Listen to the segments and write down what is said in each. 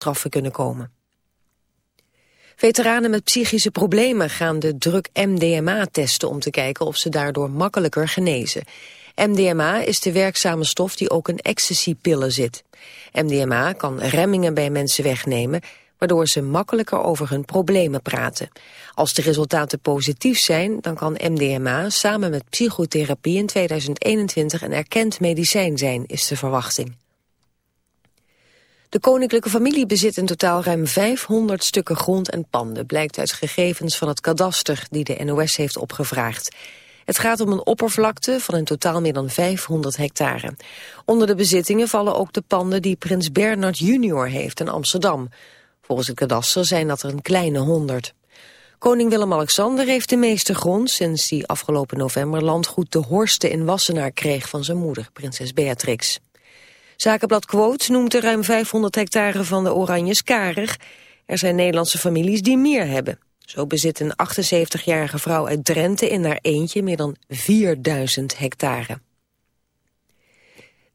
straffen kunnen komen. Veteranen met psychische problemen gaan de druk MDMA testen om te kijken of ze daardoor makkelijker genezen. MDMA is de werkzame stof die ook in ecstasy-pillen zit. MDMA kan remmingen bij mensen wegnemen, waardoor ze makkelijker over hun problemen praten. Als de resultaten positief zijn, dan kan MDMA samen met psychotherapie in 2021 een erkend medicijn zijn, is de verwachting. De koninklijke familie bezit in totaal ruim 500 stukken grond en panden, blijkt uit gegevens van het kadaster die de NOS heeft opgevraagd. Het gaat om een oppervlakte van in totaal meer dan 500 hectare. Onder de bezittingen vallen ook de panden die prins Bernard junior heeft in Amsterdam. Volgens het kadaster zijn dat er een kleine honderd. Koning Willem-Alexander heeft de meeste grond sinds hij afgelopen november landgoed de Horsten in Wassenaar kreeg van zijn moeder, prinses Beatrix. Zakenblad Quote noemt de ruim 500 hectare van de Oranjes karig. Er zijn Nederlandse families die meer hebben. Zo bezit een 78-jarige vrouw uit Drenthe in haar eentje meer dan 4000 hectare.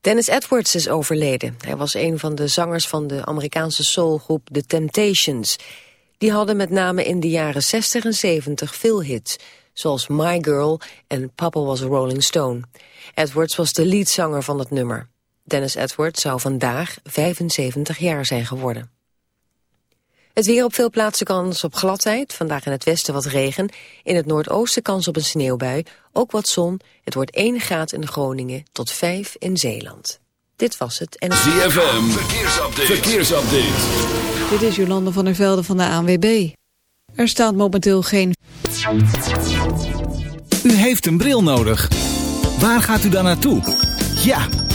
Dennis Edwards is overleden. Hij was een van de zangers van de Amerikaanse soulgroep The Temptations. Die hadden met name in de jaren 60 en 70 veel hits, zoals My Girl en Papa Was a Rolling Stone. Edwards was de leadzanger van het nummer. Dennis Edwards zou vandaag 75 jaar zijn geworden. Het weer op veel plaatsen kans op gladheid. Vandaag in het westen wat regen. In het noordoosten kans op een sneeuwbui. Ook wat zon. Het wordt 1 graad in Groningen tot 5 in Zeeland. Dit was het. En ZFM. Verkeersupdate. Verkeersupdate. Dit is Jolande van der Velde van de ANWB. Er staat momenteel geen... U heeft een bril nodig. Waar gaat u dan naartoe? Ja,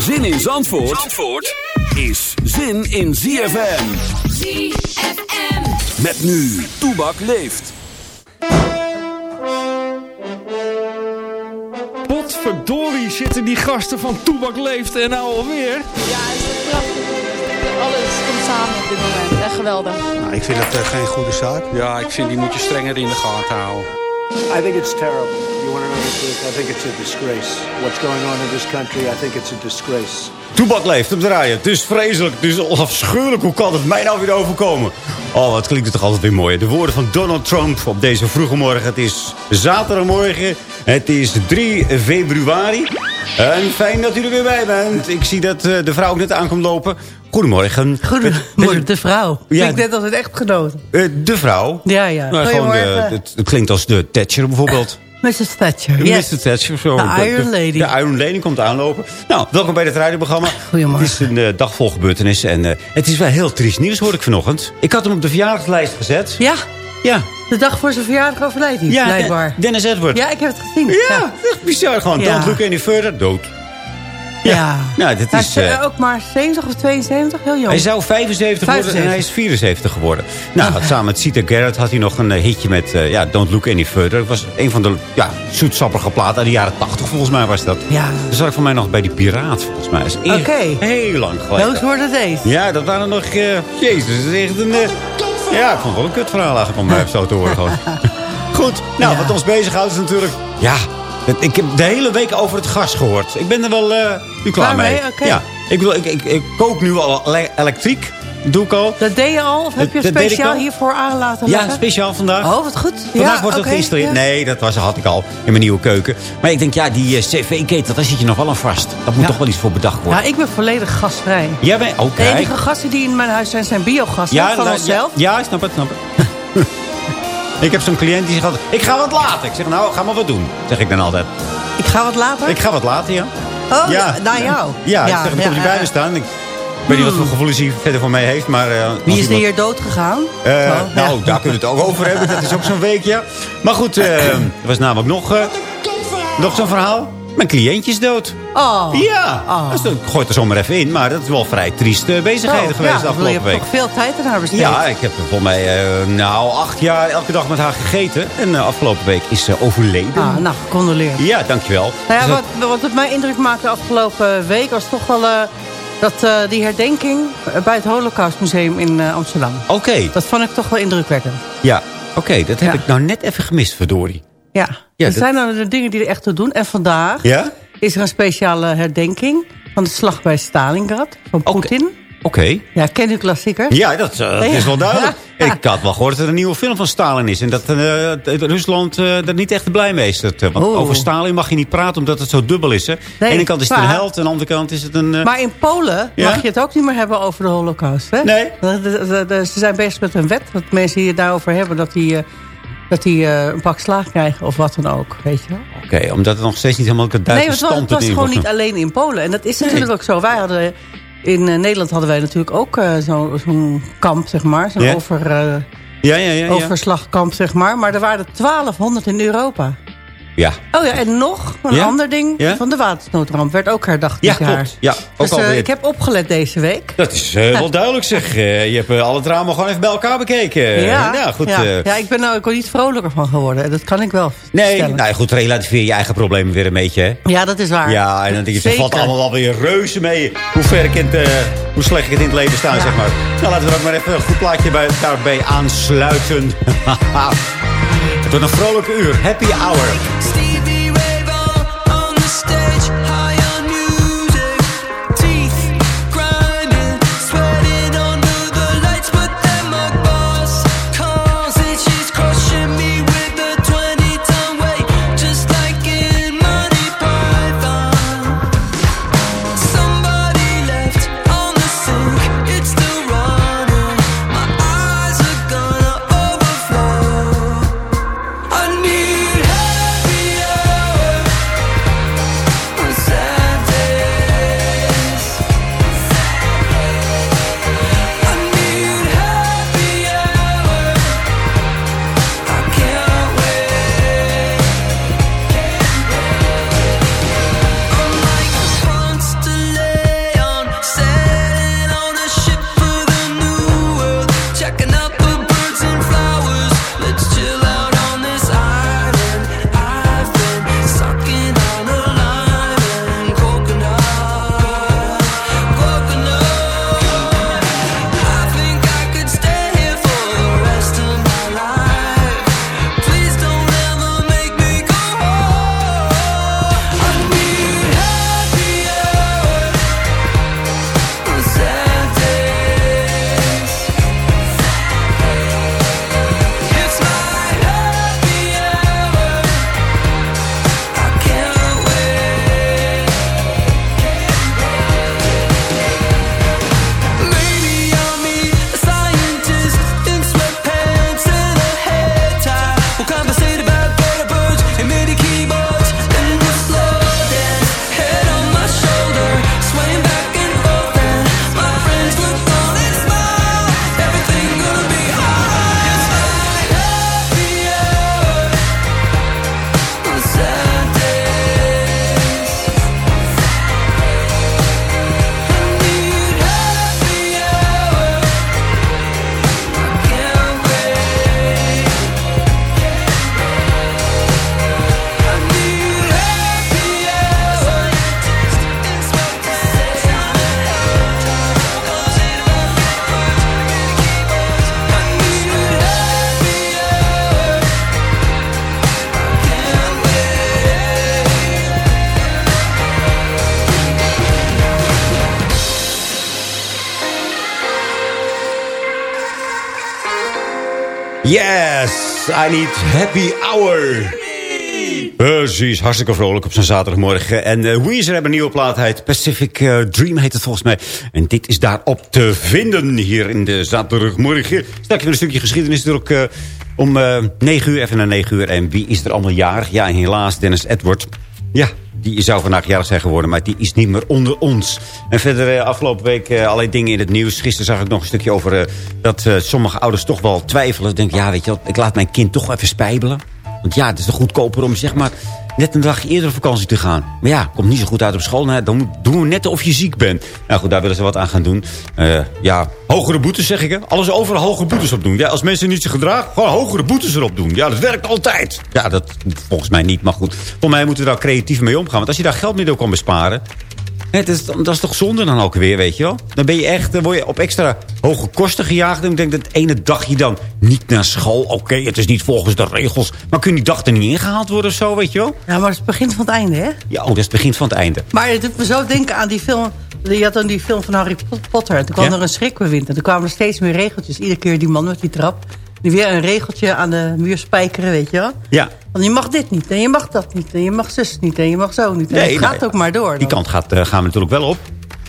Zin in Zandvoort, Zandvoort is zin in ZFM. ZFM. Met nu, Toebak leeft. Potverdorie zitten die gasten van Toebak leeft en nou alweer. Ja, het is prachtig. Alles komt samen op dit moment. Echt geweldig. Nou, ik vind dat uh, geen goede zaak. Ja, ik vind die moet je strenger in de gaten houden. I think it's terrible. You want to know the truth? I think it's a disgrace. What's going on in this country, I think it's a disgrace. Toebak leeft op draaien. Het is vreselijk, het is afschuwelijk. Hoe kan het mij nou weer overkomen? Oh, wat klinkt het toch altijd weer mooi. De woorden van Donald Trump op deze vroege morgen. Het is zaterdagmorgen. Het is 3 februari. En fijn dat u er weer bij bent. Ik zie dat uh, de vrouw ook net aankomt lopen. Goedemorgen. Goedemorgen, de vrouw. Ja, klinkt net als een echtgenoot. Uh, de vrouw? Ja, ja. Nou, gewoon de, het, het klinkt als de Thatcher bijvoorbeeld. Mrs. Thatcher, yes. Mr. Thatcher, zo. De Iron Lady. De, de Iron Lady komt aanlopen. Nou, welkom bij het radioprogramma. Goedemorgen. Het is een uh, dag vol gebeurtenissen. En uh, het is wel heel triest nieuws, hoor ik vanochtend. Ik had hem op de verjaardagslijst gezet. Ja? Ja. De dag voor zijn verjaardag overlijdt hij, ja, blijkbaar. Dennis Edward. Ja, ik heb het gezien. Ja, ja. echt bizar. Gewoon, ja. don't look any further, dood. Ja. ja. Nou, dat hij is, uh, ook maar 70 of 72, heel jong. Hij zou 75, 75. worden en hij is 74 geworden. Nou, had, samen met Sita Garrett had hij nog een uh, hitje met uh, ja, Don't Look Any Further. Dat was een van de ja, zoetsappige platen uit de jaren 80 volgens mij was dat. Ja. Dat zag ik van mij nog bij die Piraat volgens mij. Oké. Okay. Heel lang geleden. Those were the days. Ja, dat waren nog... Jezus, dat is echt een... Ja, ik vond het wel een kut verhaal eigenlijk om mij zo te horen. Gewoon. Goed, nou, wat ons bezighoudt is natuurlijk... Ja, ik heb de hele week over het gas gehoord. Ik ben er wel eh, nu klaar Klaar mee? Ja, ik, bedoel, ik, ik, ik kook nu al ele- elektriek. Doe ik al. Dat deed je al? Of heb je Dat- speciaal al. hiervoor aan laten Ja, leggen? speciaal vandaag. Oh, wat goed. Vandaag ja, wordt het oké, geïnstalleerd. ja. Nee, dat was, had ik al in mijn nieuwe keuken. Maar ik denk, ja, die eh, cv-ketel, daar zit je nog wel aan vast. Dat moet toch wel iets voor bedacht worden. Ja, ik ben volledig gasvrij. Jij bent ook De enige gassen die in mijn huis zijn, zijn biogassen van nou, onszelf. Ja, ja, snap het, snap het. ik heb zo'n cliënt die zegt altijd, ik ga wat later. Ik zeg, nou, ga maar wat doen. Zeg ik dan altijd. Ik ga wat later. Ik ga wat later, ja. Oh, ja, naar jou. Ja, ik zeg, dan ja, kom je ja, bij ja. me staan. Ik, weet niet wat voor gevoelens hij verder voor mij heeft, maar... eh, Wie is er iemand- hier dood gegaan? Eh, Zo, nou, ja. daar kunnen we het ook over hebben. Dat is ook zo'n weekje. Maar goed, eh, er was namelijk nog, nog zo'n verhaal. Mijn cliëntje is dood. Oh. Ja, dus dat gooit er zomaar even in. Maar dat is wel vrij trieste bezigheden Zo, geweest ja, de afgelopen Je week. hebt toch veel tijd in haar besteed. Ja, ik heb volgens mij nou, acht jaar elke dag met haar gegeten. En afgelopen week is ze overleden. Ah, nou, gecondoleerd. Ja, dankjewel. Nou ja, Dus wat, wat het mij indruk maakte afgelopen week... was toch wel dat, eh, die herdenking bij het Holocaustmuseum in eh, Amsterdam. Oké, Dat vond ik toch wel indrukwekkend. ja. Oké, dat heb Ja. ik nou net even gemist, verdorie. Ja, Ja, er dat- zijn dan de dingen die er echt toe doen. En vandaag Ja? is er een speciale herdenking... van de slag bij Stalingrad van. Poetin. Oké. Ja, ken u klassiekers? Ja, dat, eh, dat is wel duidelijk. Ik had wel gehoord dat er een nieuwe film van Stalin is. En dat eh, Rusland eh, er niet echt blij mee is. Dat, want over Stalin mag je niet praten omdat het zo dubbel is. Hè. aan de ene kant is het een held. Aan de andere kant is het een... Maar in Polen Ja? mag je het ook niet meer hebben over de holocaust. Hè? Nee. Ze zijn bezig met een wet. Dat mensen die het daarover hebben, dat die, dat die een pak slaag krijgen of wat dan ook. Weet je wel? Oké, omdat het nog steeds niet helemaal het Nee, duidelijke het was, het gewoon niet alleen in Polen. En dat is Nee. natuurlijk ook zo. Wij hadden, in eh, Nederland hadden wij natuurlijk ook eh, zo- zo'n kamp, zeg maar. Zo'n over, eh, Ja, ja, ja. ja. overslagkamp, zeg maar. Maar er waren er 1200 in Europa. Ja. Oh ja, en nog een Ja? ander ding Ja? van de watersnoodramp. Werd ook herdacht Ja, dit jaar. klopt. Ja, ook Dus eh, ik heb opgelet deze week. Dat is eh, wel duidelijk zeg. Eh, je hebt alle drama gewoon even bij elkaar bekeken. Ja, goed. ja. ik ben er ook niet vrolijker van geworden. Dat kan ik wel nee, stellen. nou goed, relativeer je eigen problemen weer een beetje. Hè? Ja, dat is waar. Ja, en dan denk je, het valt allemaal wel weer reuze mee. Hoe ver ik in het, hoe slecht ik het in het leven sta, zeg maar. Nou, laten we ook maar even een goed plaatje bij, daarbij aansluiten. wordt een vrolijke uur. Happy hour. Happy hour. Precies, hartstikke vrolijk op zo'n zaterdagmorgen. En uh, Weezer hebben een nieuwe plaat, heet Pacific uh, Dream heet het volgens mij. En dit is daarop te vinden hier in de zaterdagmorgen. Straks weer een stukje geschiedenis natuurlijk uh, om 9 uur, even naar 9 uur. En wie is er allemaal jarig? Ja, helaas Dennis Edward. Ja, die zou vandaag jarig zijn geworden, maar die is niet meer onder ons. En verder afgelopen week allerlei dingen in het nieuws. Gisteren zag ik nog een stukje over dat sommige ouders toch wel twijfelen. Denken, ja, weet je wat, ik laat mijn kind toch even spijbelen. Want ja, het is toch goedkoper om zeg maar net een dag eerder op vakantie te gaan. Maar ja, komt niet zo goed uit op school. Dan doen we net of je ziek bent. Nou goed, daar willen ze wat aan gaan doen. Uh, ja, hogere boetes zeg ik. Hè? Alles over hogere boetes op doen. Ja, als mensen niet zich gedragen, gewoon hogere boetes erop doen. Ja, dat werkt altijd. Ja, dat volgens mij niet, maar goed. Volgens mij moeten we daar creatief mee omgaan. Want als je daar geld mee door kan besparen... Het is, dat is toch zonde dan ook weer, weet je wel? Dan ben je echt, dan word je op extra hoge kosten gejaagd. En ik denk dat het ene dagje dan niet naar school. Oké, het is niet volgens de regels. Maar kun die dag er niet ingehaald worden of zo, weet je wel? Ja, maar het is het begin van het einde, hè? Ja, oh, dat is het begin van het einde. Maar het doet me zo denken aan die film... Je had dan die film van Harry Potter. En toen kwam Ja? er een schrikbewind. En toen kwamen er steeds meer regeltjes. Iedere keer die man met die trap. Die weer een regeltje aan de muur spijkeren, weet je wel? Ja. Want je mag dit niet. En je mag dat niet. En je mag zus niet. En je mag zo niet. En Nee, het gaat nee. ook maar door. Die kant gaat, eh, gaan we natuurlijk wel op.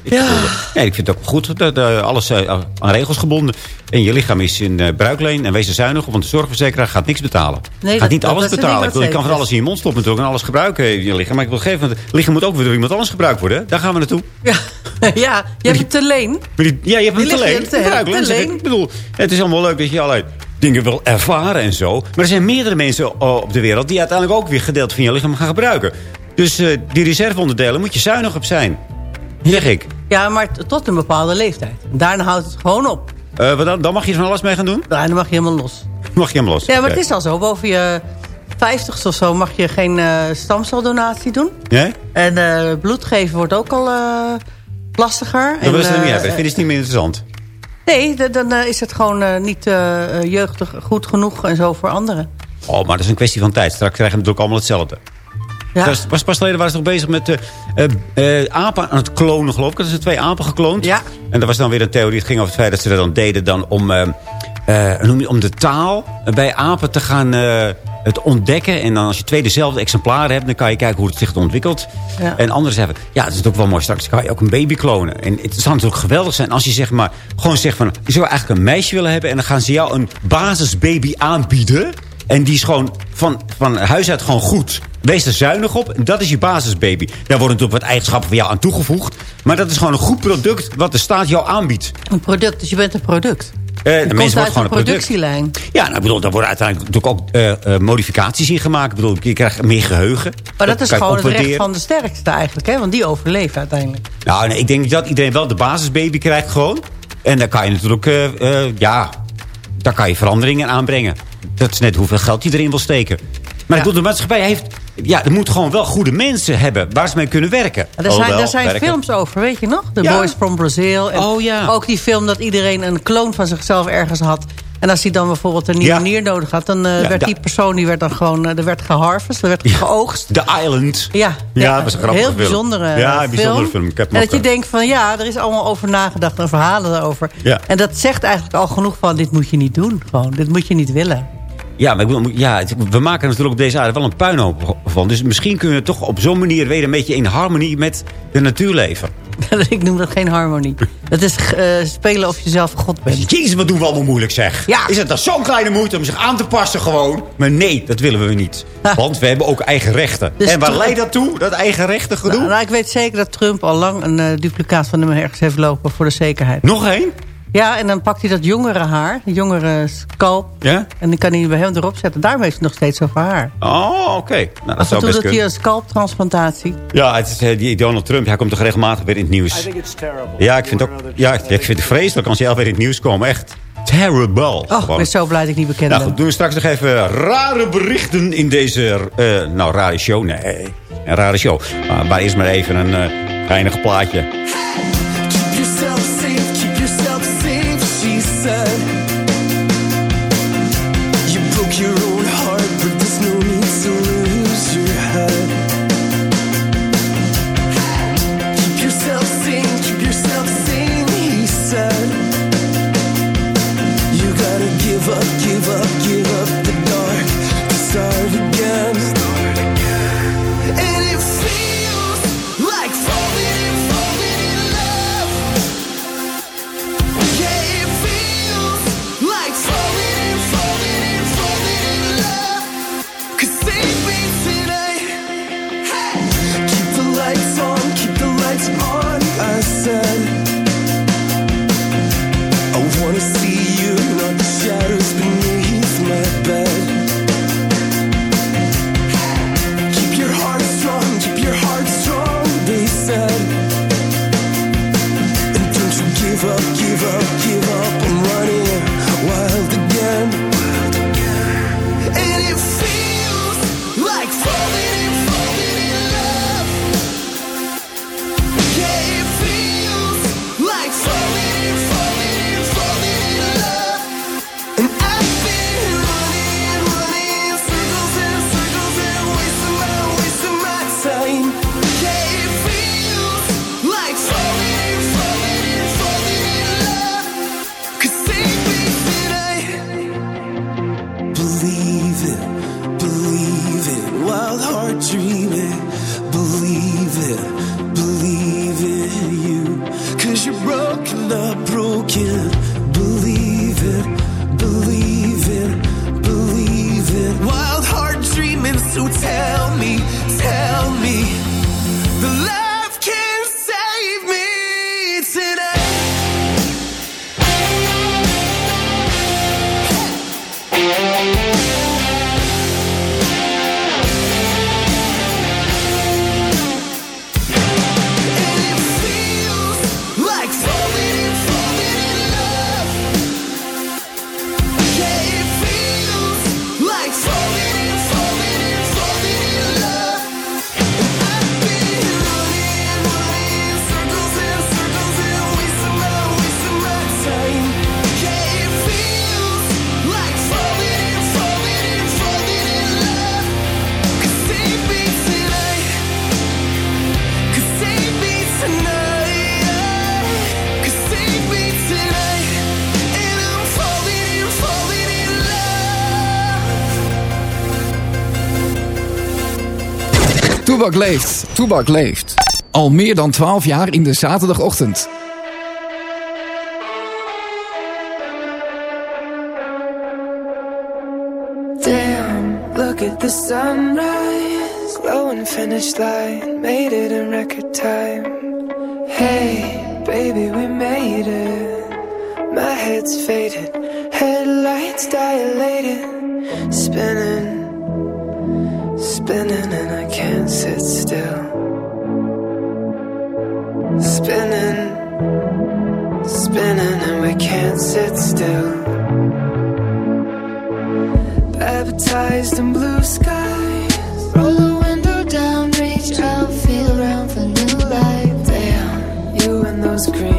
Ik, Ja. ja, ik vind het ook goed dat eh, alles eh, aan regels gebonden. En je lichaam is in eh, bruikleen en wees er zuinig op. Want de zorgverzekeraar gaat niks betalen. Nee, gaat dat- niet dat- alles dat betalen. Ik bedoel, je kan van alles in je mond stoppen natuurlijk. En alles gebruiken in je lichaam. Maar ik wil geven, want het lichaam moet ook weer door iemand anders gebruikt worden. hè. Daar gaan we naartoe. Ja, ja, je hebt het te leen. Ja, je hebt hem te ik. leen. Ik bedoel, het is allemaal leuk dat je allerlei dingen wil ervaren en zo. Maar er zijn meerdere mensen eh, op de wereld... die uiteindelijk ook weer gedeelte van je lichaam gaan gebruiken. Dus eh, die reserveonderdelen moet je zuinig op zijn. Zeg ik. Ja, maar tot een bepaalde leeftijd. Daarna houdt het gewoon op. Eh, dan, dan mag je er van alles mee gaan doen? Daarna mag je helemaal los. Mag je hem los? Ja, maar het is al zo. Boven je 50 of zo mag je geen eh, stamceldonatie doen. Nee? En bloed geven wordt ook al lastiger. Dat wil ze niet hebben. Ik vind het niet meer interessant. Nee, dan eh, is het gewoon eh, niet eh, jeugdig goed genoeg en zo voor anderen. Oh, maar dat is een kwestie van tijd. Straks krijgen we natuurlijk allemaal hetzelfde. Ja. Was, was pas geleden waren ze nog bezig met eh, apen aan het klonen, geloof ik. Dat zijn twee apen gekloond. Ja. En er was dan weer een theorie. Het ging over het feit dat ze dat dan deden dan om, noem je, om de taal bij apen te gaan het ontdekken. En dan als je twee dezelfde exemplaren hebt, dan kan je kijken hoe het zich ontwikkelt. Ja. En anderen zeggen, ja, dat is ook wel mooi. Straks kan je ook een baby klonen. En het zou natuurlijk geweldig zijn als je zeg maar gewoon zegt van, je zou eigenlijk een meisje willen hebben. En dan gaan ze jou een basisbaby aanbieden. En die is gewoon van, van huis uit gewoon goed. Wees er zuinig op. En dat is je basisbaby. Daar worden natuurlijk wat eigenschappen van jou aan toegevoegd. Maar dat is gewoon een goed product wat de staat jou aanbiedt. Een product, dus je bent een product. Eh, de wordt gewoon een een product. productielijn. Ja, nou, ik bedoel, daar worden uiteindelijk natuurlijk ook eh, eh, modificaties in gemaakt. Ik bedoel, je krijgt meer geheugen. Maar dat, is gewoon het recht van de sterkste eigenlijk. Hè? Want die overleeft uiteindelijk. Nou, nee, ik denk dat iedereen wel de basisbaby krijgt gewoon. En dan kan je natuurlijk, eh, ja, daar kan je veranderingen aanbrengen. Dat is net hoeveel geld je erin wil steken. Maar ik bedoel, de maatschappij heeft... Ja, er moet gewoon wel goede mensen hebben waar ze mee kunnen werken. Er zijn, Alhoewel, er zijn werken. films over, weet je nog? The Ja. Boys from Brazil. En Oh, ja. Ook die film dat iedereen een kloon van zichzelf ergens had. En als hij dan bijvoorbeeld een nieuwe Ja. nier nodig had... dan eh, Ja, werd die persoon die werd dan gewoon eh, er werd geharvest, er werd geoogst. The Island. Ja, Ja, dat was een grappige heel film. bijzondere Ja, een bijzondere film. en dat je eh, denkt van ja, er is allemaal over nagedacht en verhalen erover. Ja. En dat zegt eigenlijk al genoeg van dit moet je niet doen. Gewoon, dit moet je niet willen. Ja, maar ik ja, we maken er natuurlijk op deze aarde wel een puinhoop van. Dus misschien kunnen we toch op zo'n manier weer een beetje in harmonie met de natuur leven. Ik noem dat geen harmonie. Dat is eh, spelen of je zelf God bent. Jezus, wat doen we allemaal moeilijk zeg. Ja. Is het dan zo'n kleine moeite om zich aan te passen gewoon? Maar nee, dat willen we niet. Want we hebben ook eigen rechten. Dus en waar leidt dat toe, dat eigen rechten gedoe? Nou, nou, ik weet zeker dat Trump al lang een eh, duplicaat van hem ergens heeft lopen voor de zekerheid. Nog één? Ja, en dan pakt hij dat jongere haar, de jongere scalp. Ja? En dan kan hij bij hem erop zetten. Daarmee heeft hij nog steeds zoveel haar. Oh, oké. Nou, dat Af en zou toe best doet hij een scalptransplantatie. Ja, het is, eh, die Donald Trump, hij komt toch regelmatig weer in het nieuws. I think it's terrible. Ja, ik vind het ook, ja, ik vind het vreselijk als hij al weer in het nieuws komt. Echt terrible. Oh, ik ben zo blij dat ik niet bekend Nou ben. doen we straks nog even rare berichten in deze, eh, nou, rare show. Nee, een rare show. Maar, maar eerst maar even een eh geinig plaatje. Toebak leeft, Toebak leeft. Al meer dan 12 jaar in de zaterdagochtend. Damn, look at the sunrise. Glowing finish line, made it in record time. Hey, baby, we made it. My head's faded, headlights dilated. Spinning, spinning, and I sit still. Spinning, spinning, and we can't sit still. Baptized in blue skies. Roll the window down, reach out, feel around for new life. Damn, you and those green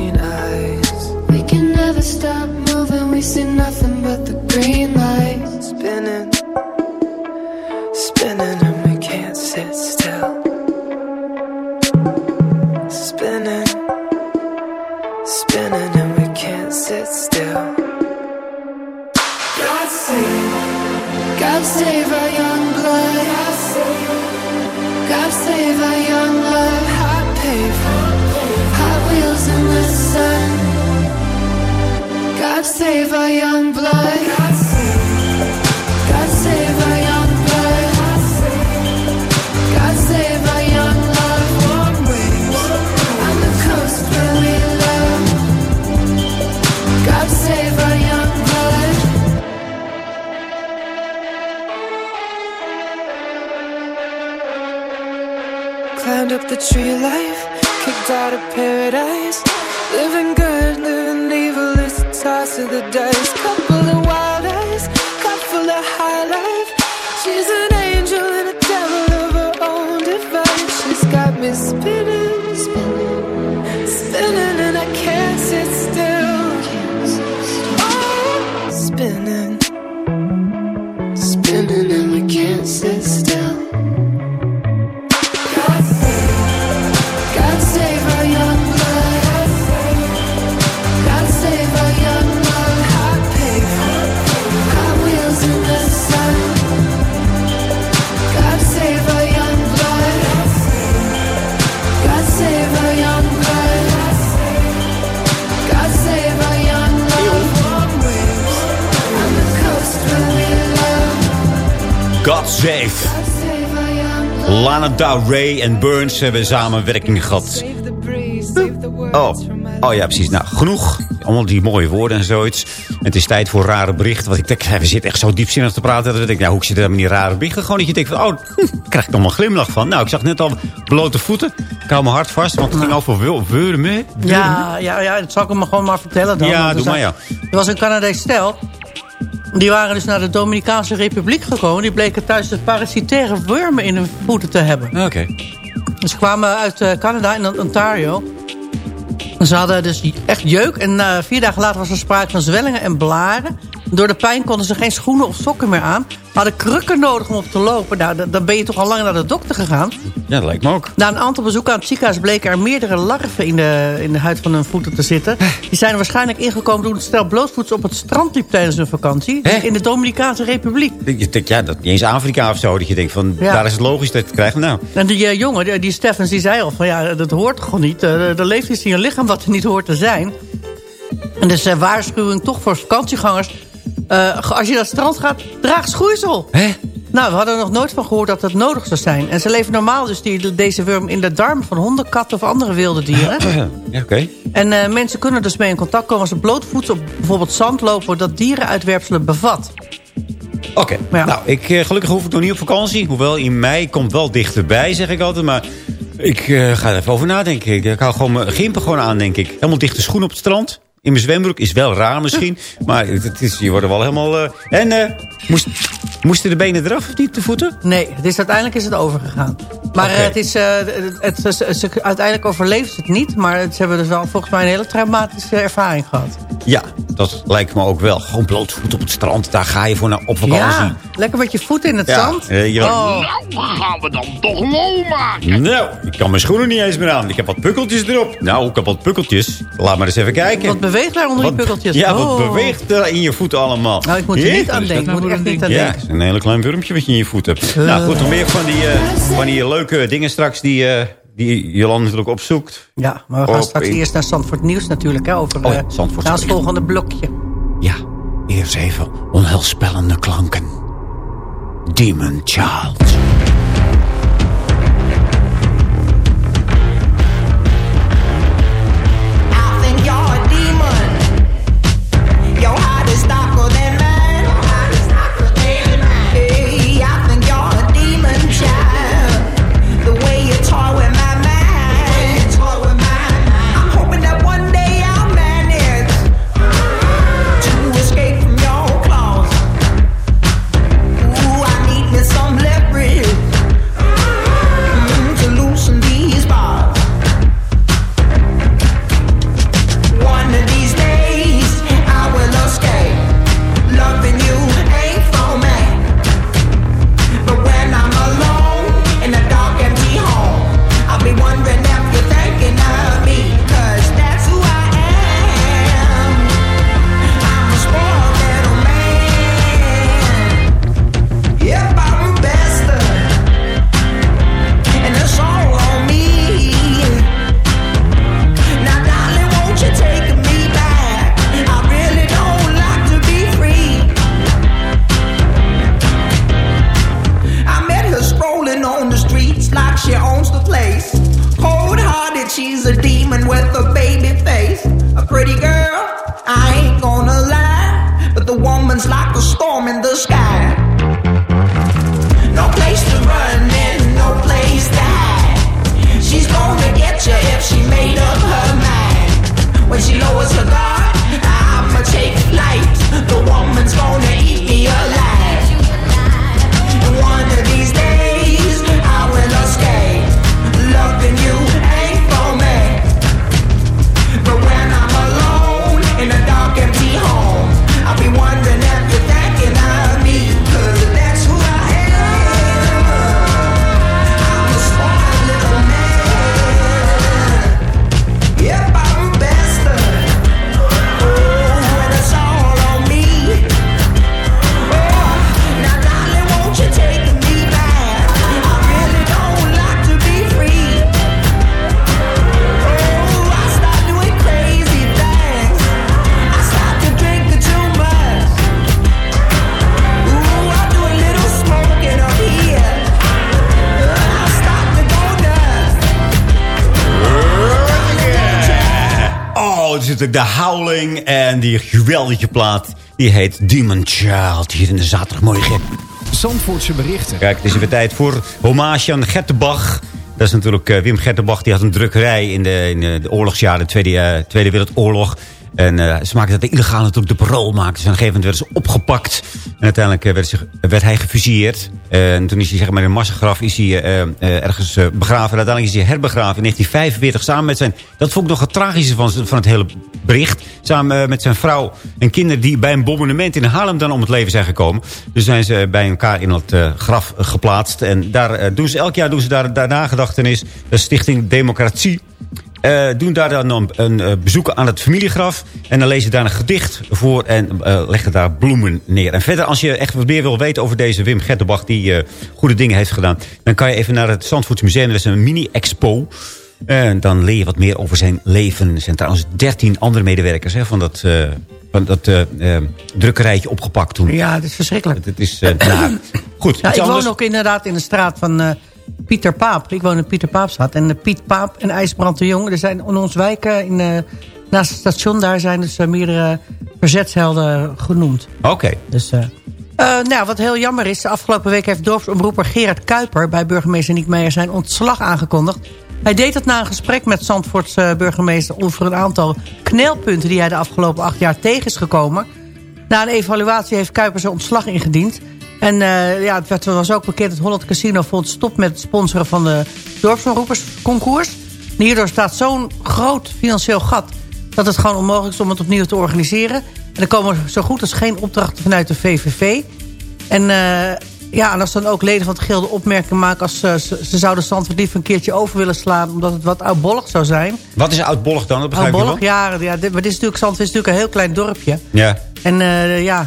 Rey en Burns hebben samenwerking gehad. Save the breeze, save the words Oh, oh ja, precies. Nou, genoeg. Allemaal die mooie woorden en zoiets. Het is tijd voor rare berichten. Want ik denk, we zitten echt zo diepzinnig te praten. Dat ik denk, nou, hoe zit het met die rare berichten? Gewoon dat je denkt van, oh, hm, daar krijg ik nog wel een glimlach van. Nou, ik zag net al blote voeten. Ik hou mijn hart vast, want het ging over Wurmen. Ja, ja, ja, dat zal ik hem gewoon maar vertellen dan. Ja, er doe maar, ja. Er was een Canadees stel. Die waren dus naar de Dominicaanse Republiek gekomen. Die bleken thuis de parasitaire wormen in hun voeten te hebben. Oké. Dus ze kwamen uit eh, Canada in Ontario. Ze hadden dus echt jeuk. En eh, vier dagen later was er sprake van zwellingen en blaren. Door de pijn konden ze geen schoenen of sokken meer aan. Hadden krukken nodig om op te lopen. Nou, dan- ben je toch al lang naar de dokter gegaan. Ja, dat lijkt me ook. Na een aantal bezoeken aan het ziekenhuis bleken er meerdere larven in de, in de huid van hun voeten te zitten. Die zijn waarschijnlijk ingekomen toen het stel blootvoets op het strand liep tijdens hun vakantie. In de Dominicaanse Republiek. Je denkt, ja, dat niet eens Afrika of zo. Dat je denkt, van, Ja. daar is het logisch dat je het krijgt. Nou, En die eh, jongen, die, die Steffens, die zei al van ja, dat hoort toch gewoon niet. Eh, er leeft iets in je lichaam wat er niet hoort te zijn. En dus eh, waarschuwing toch voor vakantiegangers. Eh, als je naar het strand gaat, draag schoeisel. Hè? Nou, we hadden er nog nooit van gehoord dat dat nodig zou zijn. En ze leven normaal dus die, deze worm in de darmen van honden, katten of andere wilde dieren. ja, oké. En eh, mensen kunnen dus mee in contact komen als ze blootvoets op bijvoorbeeld zand lopen... dat dierenuitwerpselen bevat. Oké, nou, ik, eh, gelukkig hoef ik nog niet op vakantie. Hoewel, in mei komt wel dichterbij, zeg ik altijd. Maar ik ga er even over nadenken. Ik, ik hou gewoon mijn gimpen gewoon aan, denk ik. Helemaal dichte schoen op het strand. In mijn zwembroek is wel raar misschien. Maar het is, je wordt er wel helemaal... eh, en eh, moest, moesten de benen eraf of niet, de voeten? Nee, het is, uiteindelijk is het overgegaan. Maar eh, het is, eh, het, het- ze- ze- uiteindelijk overleeft het niet. Maar ze hebben dus wel volgens mij een hele traumatische ervaring gehad. Ja, dat lijkt me ook wel. Gewoon blootvoet op het strand. Daar ga je voor naar, op vakantie. Ja, lekker met je voeten in het Ja, zand. je- oh. Dan gaan we dan toch lol maken. Nou, ik kan mijn schoenen niet eens meer aan. Ik heb wat pukkeltjes erop. Nou, ik heb wat pukkeltjes. Laat maar eens even kijken. Wat beweegt daar onder die pukkeltjes? Ja, Oh. wat beweegt er in je voeten allemaal? Nou, ik moet er niet aan denken. Moet echt niet aan Ja, denken. een hele klein wurmpje wat je in je voet hebt. Nou goed, nog meer van die, eh, van die leuke dingen straks die, eh die natuurlijk opzoekt. Ja, maar we gaan Op straks in- eerst naar Zandvoort Nieuws natuurlijk. Hè, over Oh ja, eh, Zandvoort, het volgende blokje. Ja, eerst even onheilspellende klanken. Demon Child. Die geweldige plaat. Die heet Demon Child. Hier in de zaterdagmorgen. Zandvoortse berichten. Kijk, het is weer tijd voor hommage aan Gertenbach. Dat is natuurlijk eh, Wim Gertenbach. Die had een drukkerij in de, in de, de oorlogsjaren, de Tweede, eh, Tweede Wereldoorlog. En eh, ze maakten dat illegaal natuurlijk de parool maakten. Dus op een gegeven moment werden ze opgepakt. En uiteindelijk eh, werd, werd hij gefusilleerd. En toen is hij zeg maar in een massagraf is hij, eh, ergens begraven. En uiteindelijk is hij herbegraven in 1945 samen met zijn... Dat vond ik nog het tragische van, van het hele bericht. Samen met zijn vrouw en kinderen die bij een bombardement in Haarlem dan om het leven zijn gekomen. Dus zijn ze bij elkaar in het graf geplaatst. En daar doen ze, elk jaar doen ze daar, daar nagedachtenis. De Stichting Democratie. Eh, doen daar dan een, een eh, bezoek aan het familiegraf. En dan lezen ze daar een gedicht voor en eh, leggen daar bloemen neer. En verder, als je echt wat meer wil weten over deze Wim Gettenbach... die goede dingen heeft gedaan... dan kan je even naar het Zandvoorts Museum. Dat is een mini-expo. En dan leer je wat meer over zijn leven. Er zijn trouwens dertien andere medewerkers hè, van dat, van dat drukkerijtje opgepakt toen. Ja, het is verschrikkelijk. Het is, nou, goed, Ja, ik anders. woon ook inderdaad in de straat van Pieter Paap. Ik woon in Pieter Paapstraat. En uh, Piet Paap en IJsbrand de Jong. Er zijn in ons wijk, eh, in, eh, naast het station, daar zijn dus eh, meerdere verzetshelden genoemd. Oké. Dus, eh, eh, nou, wat heel jammer is, de afgelopen week heeft dorpsomroeper Gerard Kuiper... bij burgemeester Niek Meijer zijn ontslag aangekondigd. Hij deed dat na een gesprek met Zandvoorts eh, burgemeester... over een aantal knelpunten die hij de afgelopen acht jaar tegen is gekomen. Na een evaluatie heeft Kuiper zijn ontslag ingediend. En eh, ja, het werd, was ook bekend dat Holland Casino Fonds stopt met het sponsoren van de dorpsomroepersconcours. En hierdoor staat zo'n groot financieel gat dat het gewoon onmogelijk is om het opnieuw te organiseren. En er komen zo goed als geen opdrachten vanuit de VVV. En eh, ja, en als dan ook leden van het gilde opmerkingen maken... als eh, ze, ze zouden een keertje over willen slaan... omdat het wat oudbollig zou zijn. Wat is oud-bollig dan? Dat begrijp ik wel. Oudbollig, ja, ja dit, maar dit is natuurlijk, Zandvoort is natuurlijk een heel klein dorpje. Ja. En ja,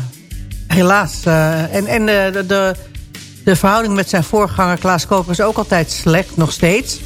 helaas. eh, en en eh, de, de, de verhouding met zijn voorganger Klaas Koper is ook altijd slecht, nog steeds.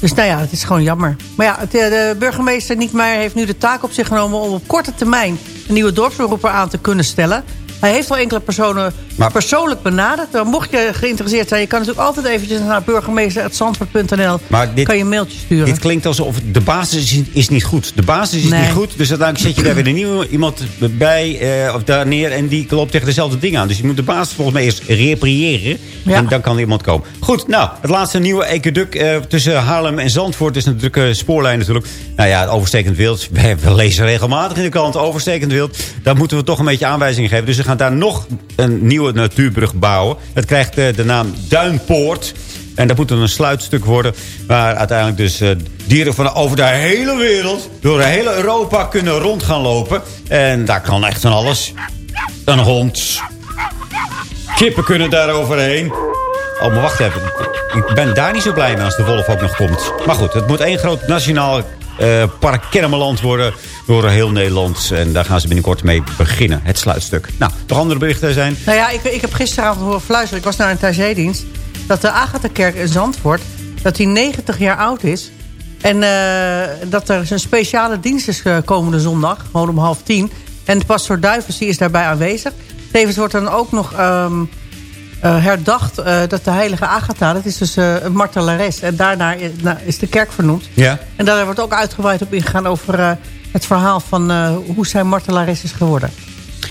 Dus nou ja, het is gewoon jammer. Maar ja, eh, de burgemeester Niek Meijer heeft nu de taak op zich genomen... om op korte termijn een nieuwe dorpsomroeper aan te kunnen stellen. Hij heeft al enkele personen persoonlijk benaderd. Dan mocht je geïnteresseerd zijn, je kan natuurlijk altijd eventjes naar burgemeester.zandvoort.nl. Maar dit, kan je een mailtje sturen. Dit klinkt alsof de basis is, is niet goed. De basis is Nee. niet goed. Dus uiteindelijk zet je daar weer een nieuwe iemand bij eh, of daar neer. En die loopt tegen dezelfde dingen aan. Dus je moet de basis volgens mij eerst repriëren. En dan kan er iemand komen. Goed, nou, het laatste nieuwe ecoduct eh, tussen Haarlem en Zandvoort. is natuurlijk een spoorlijn natuurlijk. Nou ja, het overstekend wild. We, we lezen regelmatig in de krant overstekend wild. Daar moeten we toch een beetje aanwijzingen geven. Dus we gaan daar nog een nieuwe natuurbrug bouwen. Het krijgt eh, de naam Duinpoort. En dat moet dan een sluitstuk worden. Waar uiteindelijk dus eh, dieren van over de hele wereld... door hele Europa kunnen rond gaan lopen. En daar kan echt van alles. Een hond. Kippen kunnen daar overheen. Oh, maar wacht even. Ik ben daar niet zo blij mee als de wolf ook nog komt. Maar goed, het moet één groot nationaal eh, park worden... door heel Nederland. En daar gaan ze binnenkort mee beginnen. Het sluitstuk. Nou, nog andere berichten zijn... Nou ja, ik, ik heb gisteravond horen fluisteren. Ik was naar een tagédienst. Dat de Agatha-kerk in Zandvoort... dat die 90 jaar oud is. En eh, dat er een speciale dienst is eh, komende zondag. Gewoon om half tien. En pastor Duivens die is daarbij aanwezig. Tevens wordt dan ook nog ehm, eh, herdacht... eh, dat de heilige Agatha... dat is dus een martelares. En daarna is, nou, is de kerk vernoemd. Ja. En daar wordt ook uitgebreid op ingegaan... over het verhaal van hoe zij martelares is geworden.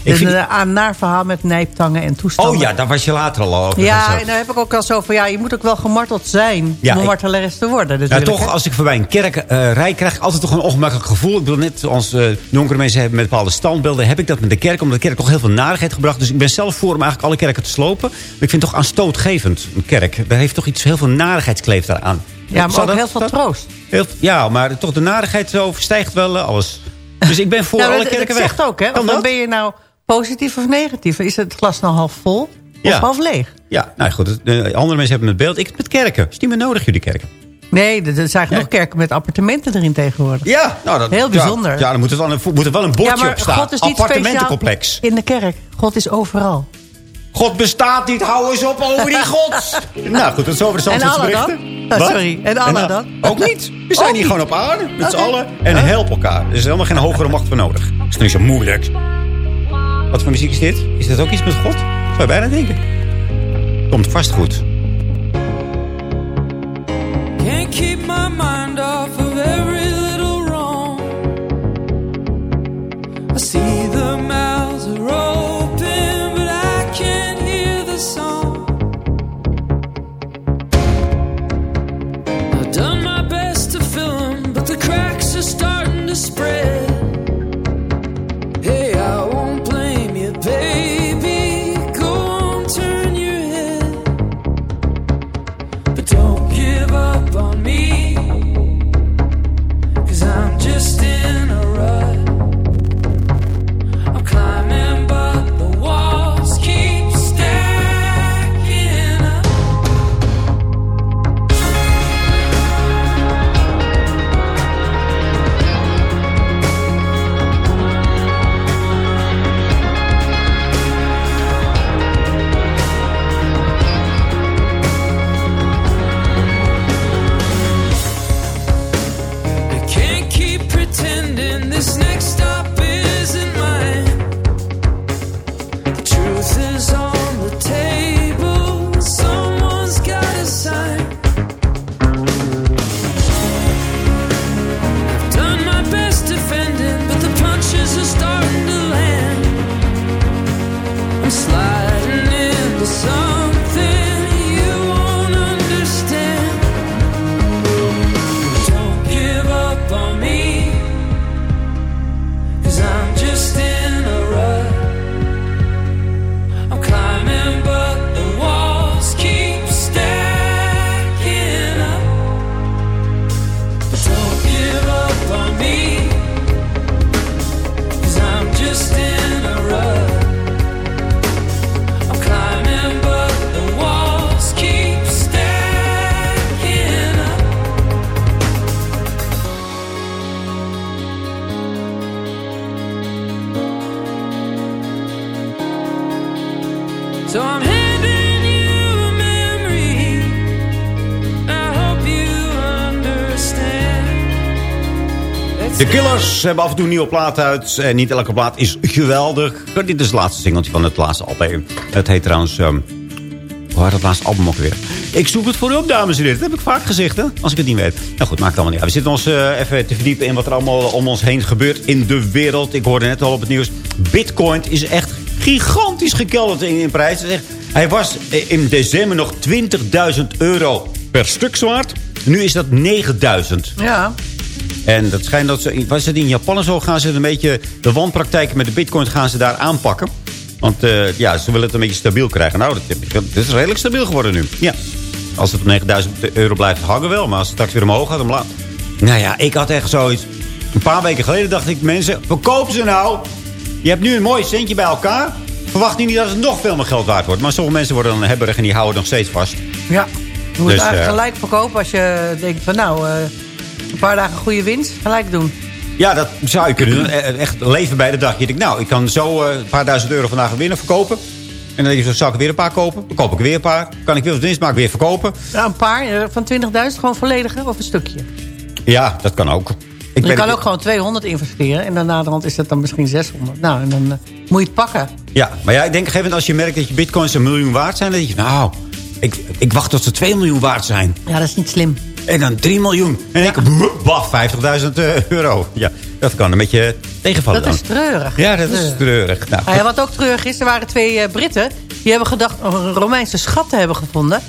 Ik vind- Een uh, naar verhaal met nijptangen en toestanden. Oh ja, daar was je later al over. Ja, en dan heb ik ook al zo van... ja, je moet ook wel gemarteld zijn Ja, om martelares te worden. Ja, natuurlijk, toch, hè. als ik voorbij een kerk eh rijd, krijg ik altijd toch een ongemakkelijk gevoel. Ik bedoel, net als eh donkere mensen hebben met bepaalde standbeelden... heb ik dat met de kerk, omdat de kerk toch heel veel narigheid gebracht. Dus ik ben zelf voor om eigenlijk alle kerken te slopen. Maar ik vind het toch aanstootgevend, een kerk. Daar heeft toch iets heel veel narigheidskleef daaraan. Ja, maar Zou ook dat- heel veel troost. Heel, ja, maar toch de narigheid overstijgt wel eh, alles. Dus ik ben voor Ja, alle kerken dat weg. zegt ook, hè? Of dan ben je nou positief of negatief? Is het glas nou half vol Ja. of half leeg? Ja, nou goed. eh, andere mensen hebben het beeld. Ik heb het met kerken. Het is niet meer nodig, jullie kerken. Nee, er zijn genoeg kerken met appartementen erin tegenwoordig. Ja, nou, dat, Heel bijzonder. Ja, ja, dan moet er wel een, moet er wel een bordje Ja, op staan. God is niet Appartementencomplex. speciaal in de kerk. God is overal. God bestaat niet, hou eens op over die God. nou goed, dat is over de En Allah dan? Oh, sorry, en Allah eh, dan? Ook niet. We zijn Ook hier niet. gewoon op aarde, met z'n Oké. allen. En helpen elkaar. Er is helemaal geen hogere macht voor nodig. Dat is niet zo moeilijk. Wat voor muziek is dit? Is dat ook iets met God? Zou je bijna denken. Komt vast goed. Can't keep my mind off of Killers hebben af en toe nieuwe plaat uit. En niet elke plaat is geweldig. Dit is het laatste singeltje van het laatste album. Het heet trouwens... Um, hoe heet het laatste album ook weer? Ik zoek het voor u op, dames en heren. Dat heb ik vaak gezegd, hè? Als ik het niet weet. Nou goed, maakt allemaal niet uit. We zitten ons uh, even te verdiepen in wat er allemaal om ons heen gebeurt in de wereld. Ik hoorde net al op het nieuws. Bitcoin is echt gigantisch gekelderd in, in prijs. Hij was in december nog 20.000 euro per stuk zwaard. Nu is dat 9.000. Ja. En dat schijnt dat ze... Was het in Japan en zo gaan ze een beetje... De wanpraktijken met de bitcoin gaan ze daar aanpakken. Want uh, ja, ze willen het een beetje stabiel krijgen. Nou, dat, is redelijk stabiel geworden nu. Ja. Als het op 9000 euro blijft hangen wel. Maar als het straks weer omhoog gaat, laat. Nou ja, ik had echt zoiets... Een paar weken geleden dacht ik, mensen, verkopen ze nou. Je hebt nu een mooi centje bij elkaar. Verwacht niet dat het nog veel meer geld waard wordt. Maar sommige mensen worden dan hebberig en die houden nog steeds vast. Ja, je moet dus, het eigenlijk uh, gelijk verkopen als je denkt van nou... Uh, een paar dagen goede winst, gelijk doen. Ja, dat zou je kunnen doen. Echt leven bij de dag. Je denkt, nou, ik kan zo uh, een paar duizend euro vandaag winnen verkopen. En dan denk je, zo, zou ik weer een paar kopen? Dan koop ik weer een paar. Kan ik weer wat winst maken, weer verkopen. Ja, een paar van 20.000, gewoon volledig of een stukje? Ja, dat kan ook. Ik je kan ook gewoon 200 investeren. En daarna is dat dan misschien 600. Nou, en dan uh, moet je het pakken. Ja, maar ja, ik denk gegeven als je merkt dat je bitcoins een miljoen waard zijn... dan denk je, nou, ik, ik wacht tot ze 2 miljoen waard zijn. Ja, dat is niet slim. En dan 3 miljoen. En ik, waf, 50.000 euro. Ja, dat kan een beetje tegenvallen Dat is treurig. Ja, dat is treurig. Nou, ja, wat ook treurig is, er waren twee uh, Britten... die hebben gedacht een Romeinse schat te hebben gevonden.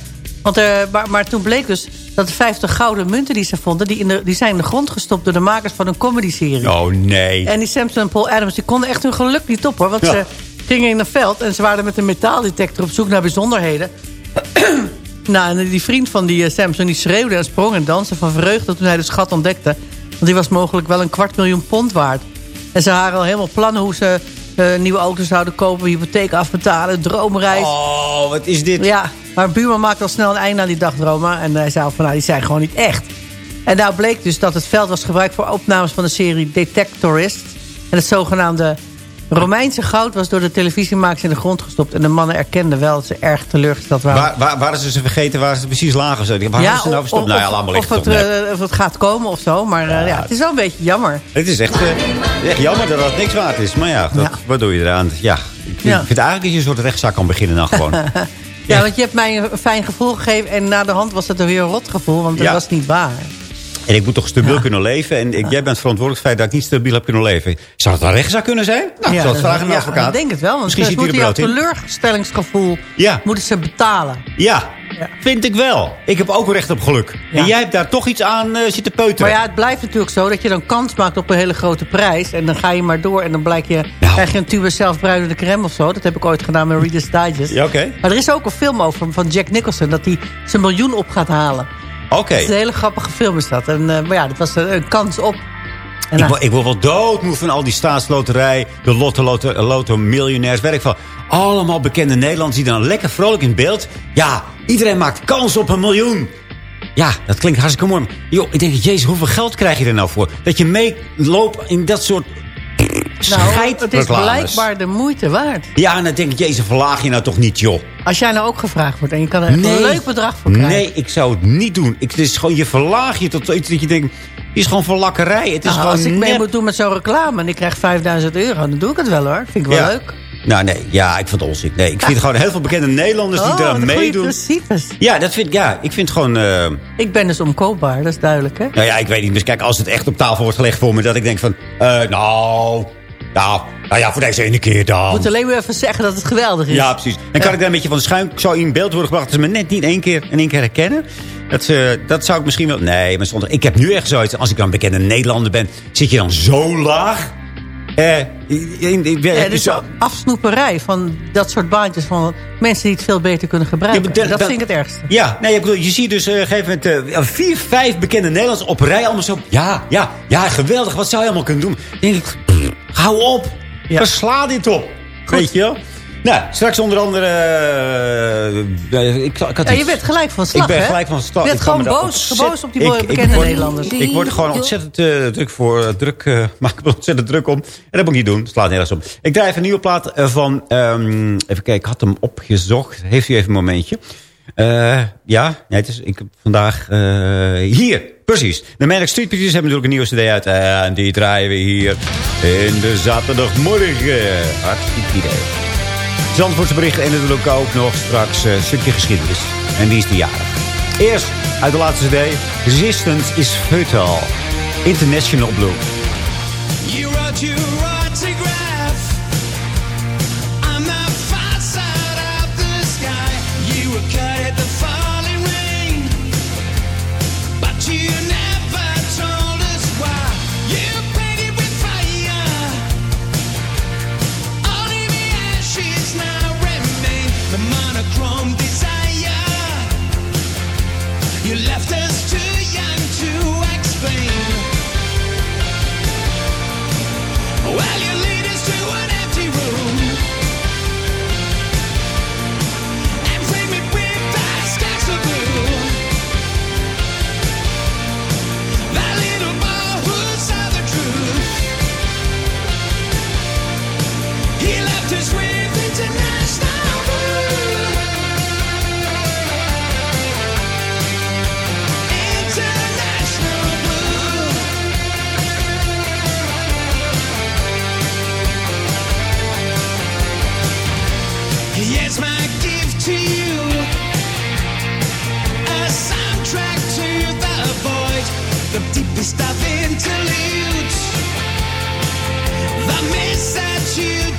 Want, uh, maar, maar, toen bleek dus dat de 50 gouden munten die ze vonden... Die, in de, die zijn in de grond gestopt door de makers van een comedy-serie. Oh, nee. En die Samson en Paul Adams die konden echt hun geluk niet op, hoor. Want ja. ze gingen in een veld en ze waren met een metaaldetector op zoek naar bijzonderheden... Nou, en die vriend van die uh, Samson die schreeuwde en sprong en danste van vreugde toen hij de schat ontdekte. Want die was mogelijk wel een kwart miljoen pond waard. En ze hadden al helemaal plannen hoe ze uh, nieuwe auto's zouden kopen, hypotheek afbetalen, droomreis. Oh, wat is dit? Ja, maar buurman maakte al snel een einde aan die dagdromen. En hij zei van, nou, die zijn gewoon niet echt. En nou bleek dus dat het veld was gebruikt voor opnames van de serie Detectorist. En het zogenaamde Romeinse goud was door de televisiemakers in de grond gestopt. En de mannen erkenden wel dat ze erg teleurgesteld waren. Waar, waar, waren ze ze vergeten waar ze precies lagen? Zo? Waar ja, ze nou verstopt? Of, nou ja, maar of, het, uh, of het gaat komen of zo. Maar ja. Uh, ja, het is wel een beetje jammer. Het is echt, uh, echt jammer dat het niks waard is. Maar ja, dat, ja. wat doe je eraan? Ja, ik, vind, eigenlijk dat je een soort rechtszaak kan beginnen dan gewoon. ja, want je hebt mij een fijn gevoel gegeven. En na de hand was het er weer een rot gevoel. Want dat was niet waar. En ik moet toch stabiel ja. kunnen leven. En ik, jij bent verantwoordelijk voor het feit dat ik niet stabiel heb kunnen leven. Zou het een rechtszaak kunnen zijn? Nou, ja, het vragen aan de advocaat. ik denk het wel. Want Misschien ziet moet hij er teleurstellingsgevoel ja. moeten ze betalen. Ja, ja, vind ik wel. Ik heb ook recht op geluk. Ja. En jij hebt daar toch iets aan uh, zitten peuteren. Maar ja, het blijft natuurlijk zo dat je dan kans maakt op een hele grote prijs. En dan ga je maar door en dan blijk je, nou. krijg je een tube zelfbruinende crème of zo. Dat heb ik ooit gedaan met Reader's Digest. Ja, okay. Maar er is ook een film over van Jack Nicholson. Dat hij zijn miljoen op gaat halen. Oké. Okay. Het is een hele grappige film is dat. En, uh, maar ja, dat was een, een kans op. En ik, word, ik word wel doodmoe van al die staatsloterij, de lotto, lotto, lotto miljonairs, werk van. Allemaal bekende Nederlanders die dan lekker vrolijk in beeld. Ja, iedereen maakt kans op een miljoen. Ja, dat klinkt hartstikke mooi. Joh, ik denk, jezus, hoeveel geld krijg je er nou voor? Dat je meeloopt in dat soort nou, het is blijkbaar de moeite waard. Ja, en dan denk ik, jezus, verlaag je nou toch niet, joh. Als jij nou ook gevraagd wordt en je kan er nee, een leuk bedrag voor krijgen. Nee, ik zou het niet doen. Ik, het is gewoon, je verlaag je tot iets dat je denkt... Het is gewoon verlakkerij. Het is nou, gewoon als ik mee moet doen met zo'n reclame en ik krijg 5000 euro, dan doe ik het wel hoor. Vind ik wel ja. leuk. Nou nee, ja, ik vind het onzin. Nee, ik vind gewoon heel veel bekende Nederlanders die oh, eraan meedoen. principes. Ja, dat vind, ja, ik vind gewoon... Uh... Ik ben dus omkoopbaar, dat is duidelijk hè. Nou ja, ik weet niet. Dus kijk, als het echt op tafel wordt gelegd voor me, dat ik denk van... Uh, nou, nou, nou ja, voor deze ene keer dan. Je moet alleen maar even zeggen dat het geweldig is. Ja, precies. Dan kan ja. ik daar een beetje van schuin zo in beeld worden gebracht... dat ze me net niet één keer, in één keer herkennen. Dat, ze, dat zou ik misschien wel... Nee, maar zonder, ik heb nu echt zoiets... als ik dan bekende Nederlander ben... zit je dan zo laag... Eh, in, in, in, ja, dus zo... afsnoeperij van dat soort baantjes van mensen die het veel beter kunnen gebruiken. Ja, dat, dat, vind ik het ergste. Ja, nee, ik bedoel, je ziet dus uh, een gegeven moment uh, vier, vijf bekende Nederlanders op rij. Allemaal zo, ja, ja, ja, geweldig. Wat zou je allemaal kunnen doen? Dan denk ik, pff, hou op. Ja. Versla dit op. Goed. Weet je wel? Nou, straks onder andere... Uh, ik, ik had ja, je bent gelijk van slag, Ik ben hè? gelijk van slag. Je bent gewoon boos, boos op die ik, bekende ik word, Nederlanders. Ik word gewoon ontzettend uh, druk voor. Uh, druk, maak me ontzettend druk om. En dat moet ik niet doen. Het slaat nergens op. Ik draai even een nieuwe plaat van... Um, even kijken, ik had hem opgezocht. Heeft u even een momentje? ja, nee, het is, ik heb vandaag... hier, Precies. De Manic Street Preachers hebben natuurlijk een nieuwe cd uit. En die draaien we hier in de zaterdagmorgen. Hartstikke idee. Zandvoortse berichten en natuurlijk ook nog straks eh, een stukje geschiedenis. En wie is de jarig? Eerst uit de laatste cd. Resistance is Futile. International Blue. The deepest of interludes. The mist that you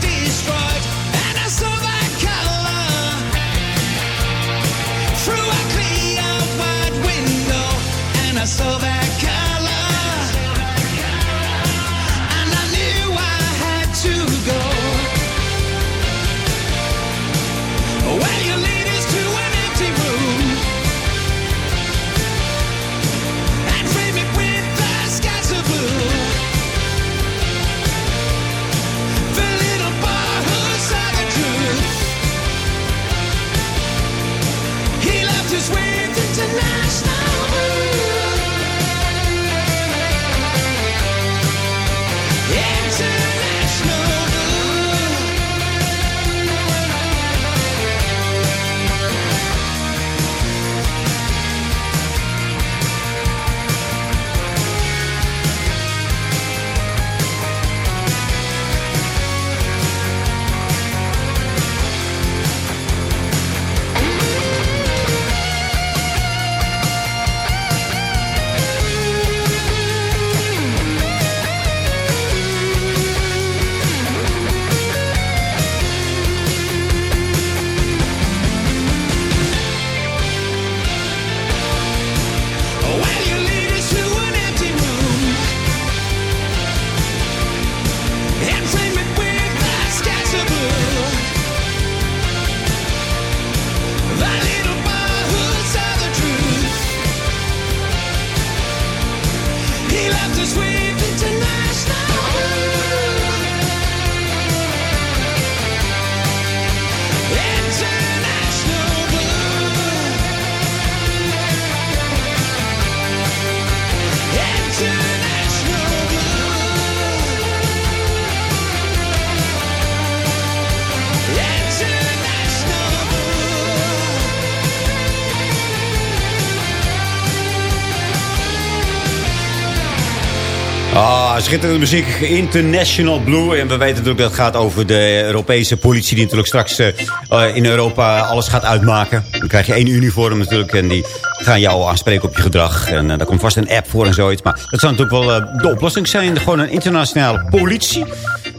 schitterende muziek. International Blue. En we weten natuurlijk dat het gaat over de Europese politie... die natuurlijk straks eh, in Europa alles gaat uitmaken. Dan krijg je één uniform natuurlijk. En die gaan jou aanspreken op je gedrag. En eh, daar komt vast een app voor en zoiets. Maar dat zou natuurlijk wel eh, de oplossing zijn. Gewoon een internationale politie...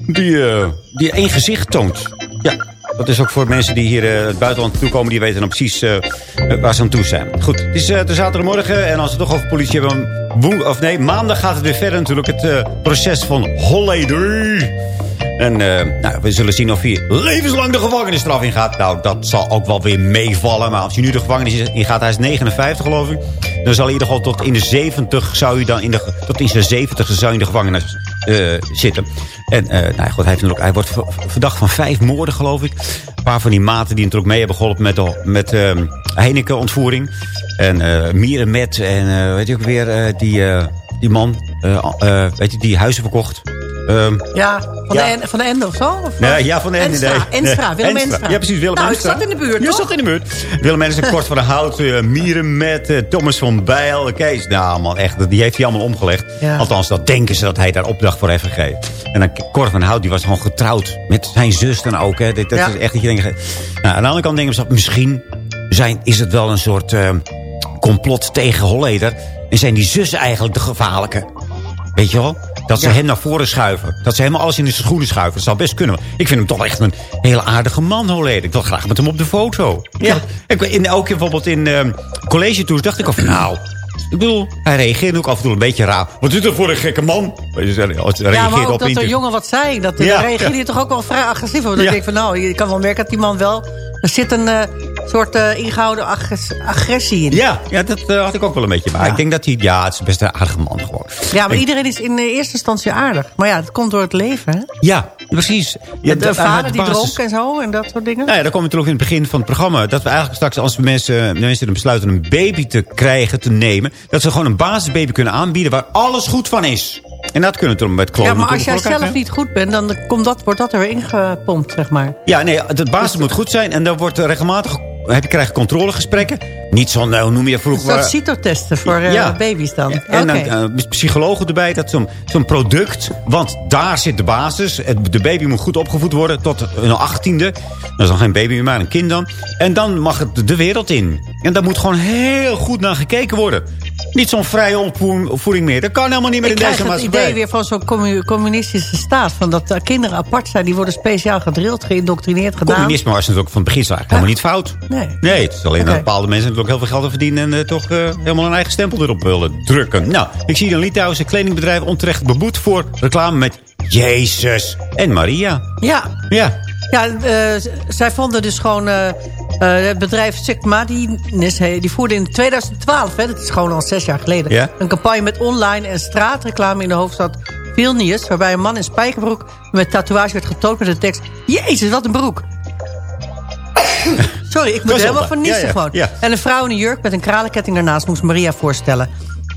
die, die één gezicht toont. Ja, dat is ook voor mensen die hier eh, het buitenland toekomen. Die weten dan precies eh, eh, waar ze aan toe zijn. Goed, het is de zaterdagmorgen. En als we het toch over politie hebben... Of nee, maandag gaat het weer verder natuurlijk. Het proces van Holleder. En nou, we zullen zien of hij levenslang de gevangenisstraf ingaat. Nou, dat zal ook wel weer meevallen. Maar als hij nu de gevangenis ingaat, hij is 59 geloof ik. Dan zal hij in ieder geval tot in de 70 zou hij dan in de, tot in zijn 70 zou in de gevangenis eh, zitten. En eh, nou ja, goed, hij, heeft hij wordt ver- verdacht van vijf moorden geloof ik. Een paar van die maten die natuurlijk mee hebben geholpen met, de, met ehm, Heineken-ontvoering. En eh Mieren Met en weet je ook weer, die, die man, weet je, die huizen verkocht. Ehm, Ja, van, Ja. De, van de Ende of zo? Of Nee, ja, van de Enstra, nee. Enstra, Willem Enstra. Ja, precies, Willem nou, Enstra. ik zat in de buurt, Je zat in de buurt. Willem Enstra, Kort van de Hout, eh, Mieren met eh, Thomas van Bijl, Kees. Nou man, echt, die heeft hij allemaal omgelegd. Ja. Althans, dat denken ze dat hij daar opdracht voor heeft gegeven. En dan Kort van de Hout, die was gewoon getrouwd met zijn zus dan ook. Hè. Dat Ja. is echt dat je denkt... Nou, aan de andere kant denken ze, misschien zijn, is het wel een soort eh, complot tegen Holleder. En zijn die zussen eigenlijk de gevaarlijke. Weet je wel? Dat ze Ja. hem naar voren schuiven. Dat ze helemaal alles in de schoenen schuiven. Dat zou best kunnen. Ik vind hem toch echt een hele aardige man, Holleder. Ik wil graag met hem op de foto. Ja. Ik, in, ook bijvoorbeeld in ehm college tours dacht ik al van... Nou, ik bedoel, hij reageerde ook af en toe een beetje raar. Wat is dat voor een gekke man? Ja, maar ook op dat de inter- jongen wat zei. Dat Ja, ja, reageerde ja. toch ook wel vrij agressief op. Dat Ja. ik denk van, nou, je kan wel merken dat die man wel... Er zit een eh, soort eh, ingehouden agres- agressie in. Ja, ja, dat eh, had ik ook wel een beetje. Maar Ja. ik denk dat hij... Ja, het is best een aardige man gewoon. Ja, maar En- iedereen is in de eerste instantie aardig. Maar ja, het komt door het leven, hè? Ja, precies. Ja, de vader die dronk en zo en dat soort dingen. Nou ja, daar komen we terug in het begin van het programma. Dat we eigenlijk straks, als mensen, mensen besluiten een baby te krijgen, te nemen... dat ze gewoon een basisbaby kunnen aanbieden waar alles goed van is. En dat kunnen we toen met klonen Ja, maar als jij zelf niet goed bent, dan komt dat, wordt dat er weer ingepompt, zeg maar. Ja, nee, het basis moet goed zijn. En dan wordt er regelmatig... Heb je krijgt controlegesprekken. Niet zo'n, nou, hoe noem je vroeger... Zo'n cytotesten voor eh, baby's dan. En dan eh, psychologen erbij, dat zo'n zo'n product. Want daar zit de basis. Het- De baby moet goed opgevoed worden tot een achttiende. Dat is dan geen baby meer, maar een kind dan. En dan mag het de wereld in. En daar moet gewoon heel goed naar gekeken worden. Niet zo'n vrije opvoeding meer. Dat kan helemaal niet meer Ik in krijg deze het maatschappij. idee weer van zo'n commu- communistische staat. Van dat eh, kinderen apart zijn. Die worden speciaal gedrild, geïndoctrineerd, gedaan. Communisme was natuurlijk van het begin eigenlijk helemaal niet fout. Nee. Nee, het is alleen dat bepaalde mensen natuurlijk heel veel geld verdienen... en eh, toch eh, helemaal een eigen stempel erop willen drukken. Nou, ik zie een Litouwse kledingbedrijf onterecht beboet... voor reclame met Jezus en Maria. Ja, Ja, ja eh, zij vonden dus gewoon... eh, eh, het bedrijf Sigmadines, hey, die voerde in 2012, hè, dat is gewoon al zes jaar geleden... Een campagne met online en straatreclame in de hoofdstad Vilnius... waarbij een man in spijkerbroek met tatoeage werd getoond met de tekst... Jezus, wat een broek! Sorry, ik moet helemaal van Ja, ja, gewoon. ja. En een vrouw in een jurk met een kralenketting daarnaast moest Maria voorstellen.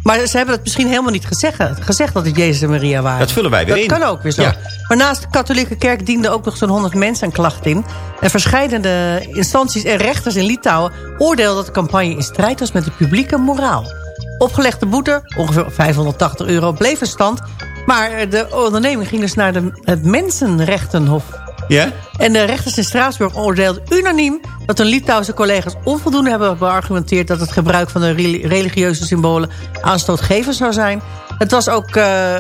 Maar ze hebben het misschien helemaal niet gezegd, gezegd dat het Jezus en Maria waren. Dat vullen wij weer dat in. kan ook weer zo. Ja. Maar naast de katholieke kerk dienden ook nog zo'n 100 mensen een klacht in. En verschillende instanties en rechters in Litouwen oordeelden dat de campagne in strijd was met de publieke moraal. Opgelegde boete, ongeveer 580 euro, bleef in stand. Maar de onderneming ging dus naar de, het Mensenrechtenhof. Ja? En de rechters in Straatsburg oordeelden unaniem... dat hun Litouwse collega's onvoldoende hebben beargumenteerd... dat het gebruik van de reli- religieuze symbolen aanstootgevend zou zijn. Het was ook... eh,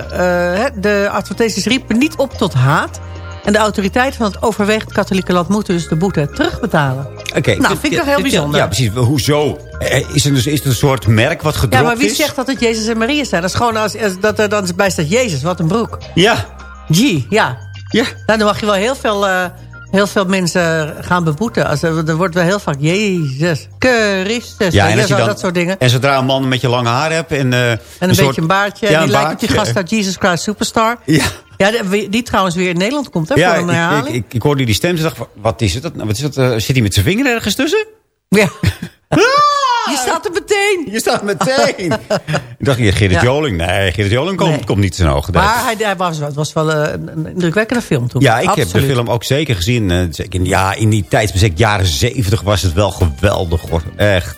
eh, de advertenties riepen niet op tot haat... En de autoriteiten van het overwegend katholieke land moeten dus de boete terugbetalen. Oké. Nou, vind ik toch heel bijzonder. Ja, precies. Hoezo? Eh, Is er dus is er een soort merk wat gedropt Ja, maar wie is? zegt dat het Jezus en Maria zijn? Dat is gewoon als, als dat er dan bij staat Jezus, wat een broek. Ja. G, ja. Ja. Nou, dan mag je wel heel veel, eh, heel veel mensen gaan beboeten. Als, er, er wordt wel heel vaak Jezus, Christus, Ja, en, als je dan, dat soort dingen. en zodra een man met je lange haar hebt... En, eh, En een, beetje een baardje. Ja, en die een lijkt op die gast uit Jesus Christ Superstar. Ja. Ja, die, die trouwens weer in Nederland komt, hè, Ja, voor een ik, herhaling. ik, ik, ik hoorde die stem en dacht, wat is het? Wat is eh, zit hij met zijn vinger ergens tussen? Ja. Je staat er meteen. Je staat meteen. ik dacht, ja, Gerrit Ja. Joling. Nee, Gerrit Joling komt, Nee. komt niet zijn ogen. Maar hij, hij was, het was wel eh, een, een indrukwekkende film toen. Ja, ik heb de film ook zeker gezien. eh, zeker in- Ja, in die tijd, zeker jaren zeventig, was het wel geweldig hoor. Echt.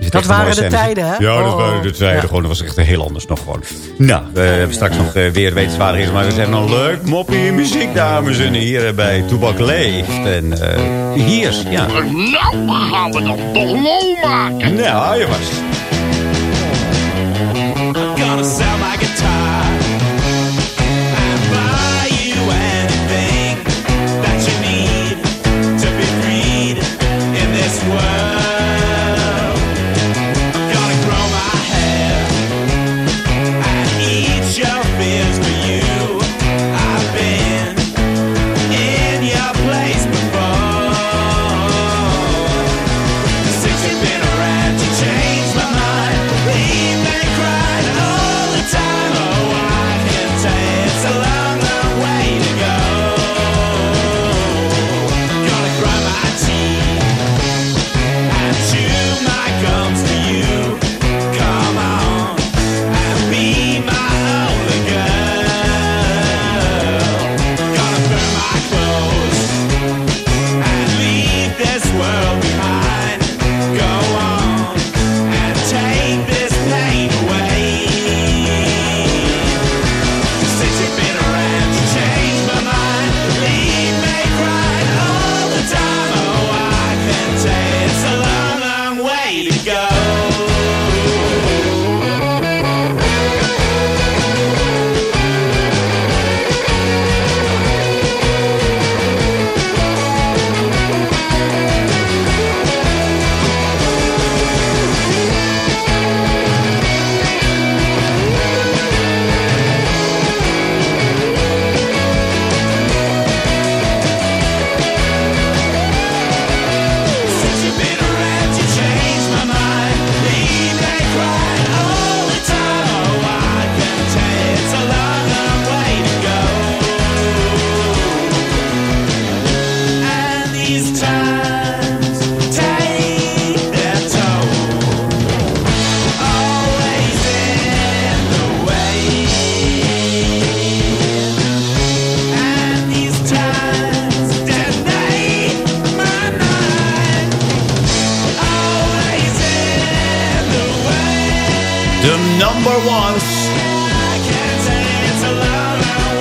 Dat echt een waren de tijden, hè? Ja, dat Oh. waren de tijden. Gewoon, dat was echt heel anders nog gewoon. Nou, we hebben straks nog eh, weer wetenswaardigheden. Maar we zeggen nog leuk moppie muziek, dames en heren, bij Toebak Leeft. En eh, hier, ja. Nou gaan we dan toch lol maken. Nou, je was.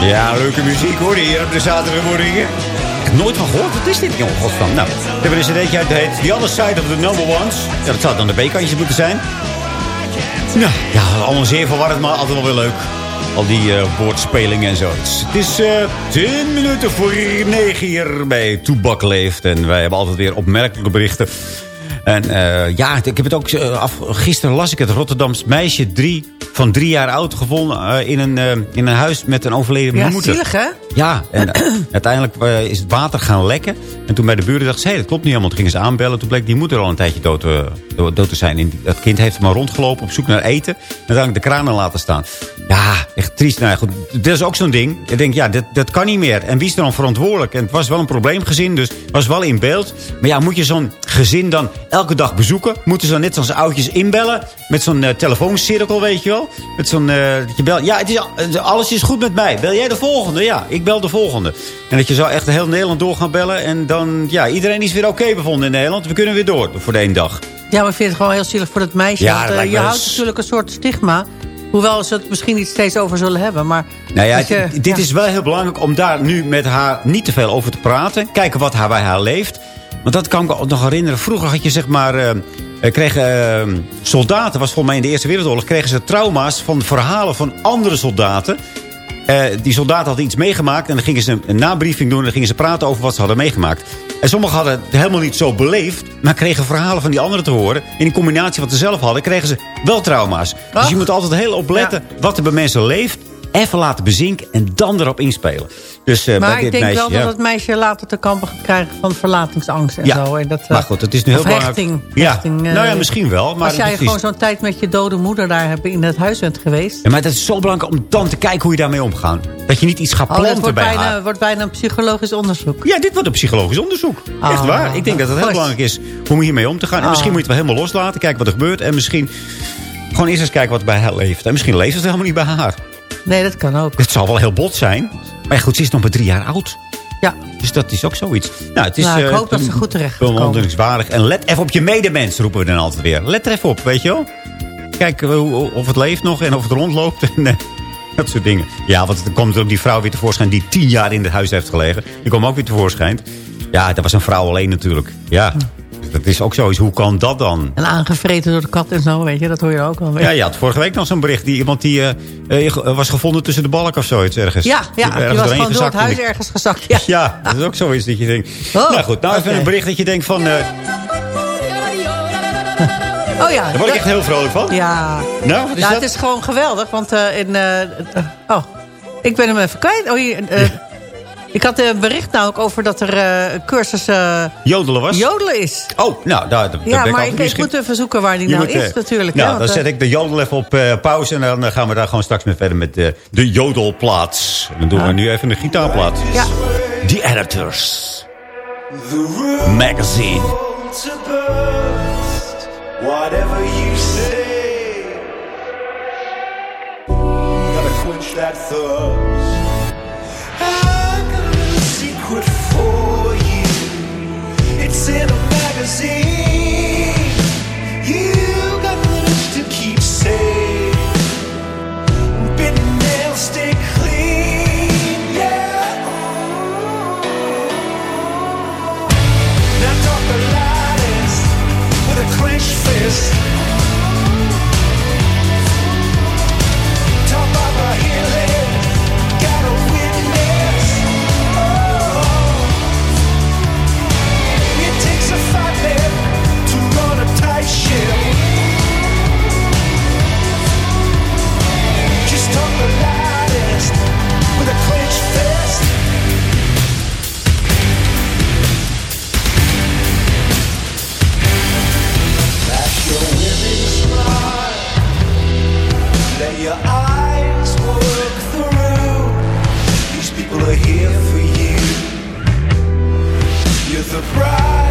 Ja, leuke muziek hoor hier op de zaterdagmorgen. Nooit van gehoord. Wat is dit, jongen? Godsnaam. Nou, we hebben een cd'tje uit. Heet The Other Side of the Number Ones. Ja, dat zou dan de B-kantjes moeten zijn. Nou, ja, allemaal zeer verwarrend, maar altijd wel weer leuk. Al die eh, woordspelingen en zo. Het is eh 10 minuten voor 9 hier bij Toebak Leeft. En wij hebben altijd weer opmerkelijke berichten. En eh, ja, ik heb het ook... af, gisteren las ik het Rotterdams meisje drie, van drie jaar oud gevonden... eh, in, een, eh, in een huis met een overleden Ja, moeder. zielig hè? Ja, en eh, uiteindelijk is het water gaan lekken. En toen bij de buren dachten ze, hé, dat klopt niet helemaal. Toen gingen ze aanbellen. Toen bleek die moeder al een tijdje dood, dood te zijn. En dat kind heeft maar rondgelopen op zoek naar eten. En uiteindelijk de kranen laten staan. Ja, echt triest. Nou ja, goed, dat is ook zo'n ding. Ik denk, ja, dat, dat kan niet meer. En wie is er dan verantwoordelijk? En het was wel een probleemgezin, dus het was wel in beeld. Maar ja, moet je zo'n gezin dan elke dag bezoeken? Moeten ze dan net zoals oudjes inbellen? Met zo'n eh, telefooncirkel, weet je wel? Met zo'n, eh, dat je belt, ja, het is, alles is goed met mij. Bel jij de volgende? Ja, ik bel de volgende. En dat je zo echt heel Nederland door gaan bellen. En dan, ja, iedereen is weer oké bevonden in Nederland. We kunnen weer door voor de één dag. Ja, maar ik vind het gewoon heel zielig voor het meisje. Ja, dat eh, je houdt natuurlijk een soort stigma. Hoewel ze het misschien niet steeds over zullen hebben. Maar Nou ja, je- dit- dit ja. is wel heel belangrijk om daar nu met haar niet te veel over te praten. Kijken wat haar bij haar leeft. Want dat kan ik me nog herinneren. Vroeger had je zeg maar... eh, eh, kregen eh, soldaten, was volgens mij in de Eerste Wereldoorlog... kregen ze trauma's van verhalen van andere soldaten. Die soldaten hadden iets meegemaakt... en dan gingen ze een nabriefing doen... en dan gingen ze praten over wat ze hadden meegemaakt. En sommigen hadden het helemaal niet zo beleefd... maar kregen verhalen van die anderen te horen. En in combinatie wat ze zelf hadden... kregen ze wel trauma's. Dus je moet altijd heel opletten wat er bij mensen leeft... even laten bezinken en dan erop inspelen. Dus, eh, bij maar dit ik denk meisje, wel ja. dat het meisje later te kampen gaat krijgen van verlatingsangst en Ja, zo. En dat, eh, maar goed, het is nu heel of belangrijk. hechting. Ja, hechting, eh, nou ja, misschien wel. Maar als jij is- gewoon zo'n tijd met je dode moeder daar in het huis bent geweest. Ja, maar het is zo belangrijk om dan te kijken hoe je daarmee omgaat. Dat je niet iets gaat Oh, planten wordt bij bijna, haar. wordt bijna een psychologisch onderzoek. Ja, dit wordt een psychologisch onderzoek. Echt Oh, waar. Ik denk dat het heel belangrijk is om hiermee om te gaan. En Oh. misschien moet je het wel helemaal loslaten. Kijken wat er gebeurt. En misschien gewoon eerst eens kijken wat bij haar leeft. En misschien leeft het helemaal niet bij haar. Nee, dat kan ook. Het zal wel heel bot zijn. Maar ja, goed, ze is nog maar drie jaar oud. Ja. Dus dat is ook zoiets. Nou, het is, Nou, ik eh, hoop dat ze goed terecht komen. bewonderenswaardig. En let even op je medemens, roepen we dan altijd weer. Let er even op, weet je wel. Kijk eh, hoe- of het leeft nog en of het rondloopt. En, eh, dat soort dingen. Ja, want er komt ook die vrouw weer tevoorschijn... die tien jaar in het huis heeft gelegen. Die komt ook weer tevoorschijn. Ja, dat was een vrouw alleen natuurlijk. Ja, dat is ook zoiets. Hoe kan dat dan? En aangevreten door de kat en zo, weet je. Dat hoor je ook wel. Ja, je had vorige week nog zo'n bericht. Die, iemand die eh, eh, was gevonden tussen de balk of zoiets ergens. Ja, ja die Ergens was doorheen gewoon door het huis ergens gezakt. Ja. Ja, dat is ook zoiets dat je denkt... Oh, nou goed, nou even oké. een bericht dat je denkt van... eh, Oh ja. daar word ik echt heel vrolijk van. Ja. Nou, wat is ja, dat? het is gewoon geweldig. Want eh, in... eh, eh, oh, ik ben hem even kwijt. Oh, hier, eh, ik had een bericht nou ook over dat er eh, een cursus eh, Jodelen was? jodelen is. Oh, nou, daar, daar ben Ja, ik maar ik, ik moet even zoeken waar die Je nou moet, is eh, natuurlijk. Nou, hè, dan zet eh, ik de jodel even op eh, pauze. En dan eh, gaan we daar gewoon straks mee verder met eh, de jodelplaats. En dan doen we nu even een gitaarplaat. Ja. The Editors. Magazine. to burst. Whatever you say, gotta quench that thirst. In a magazine. surprise.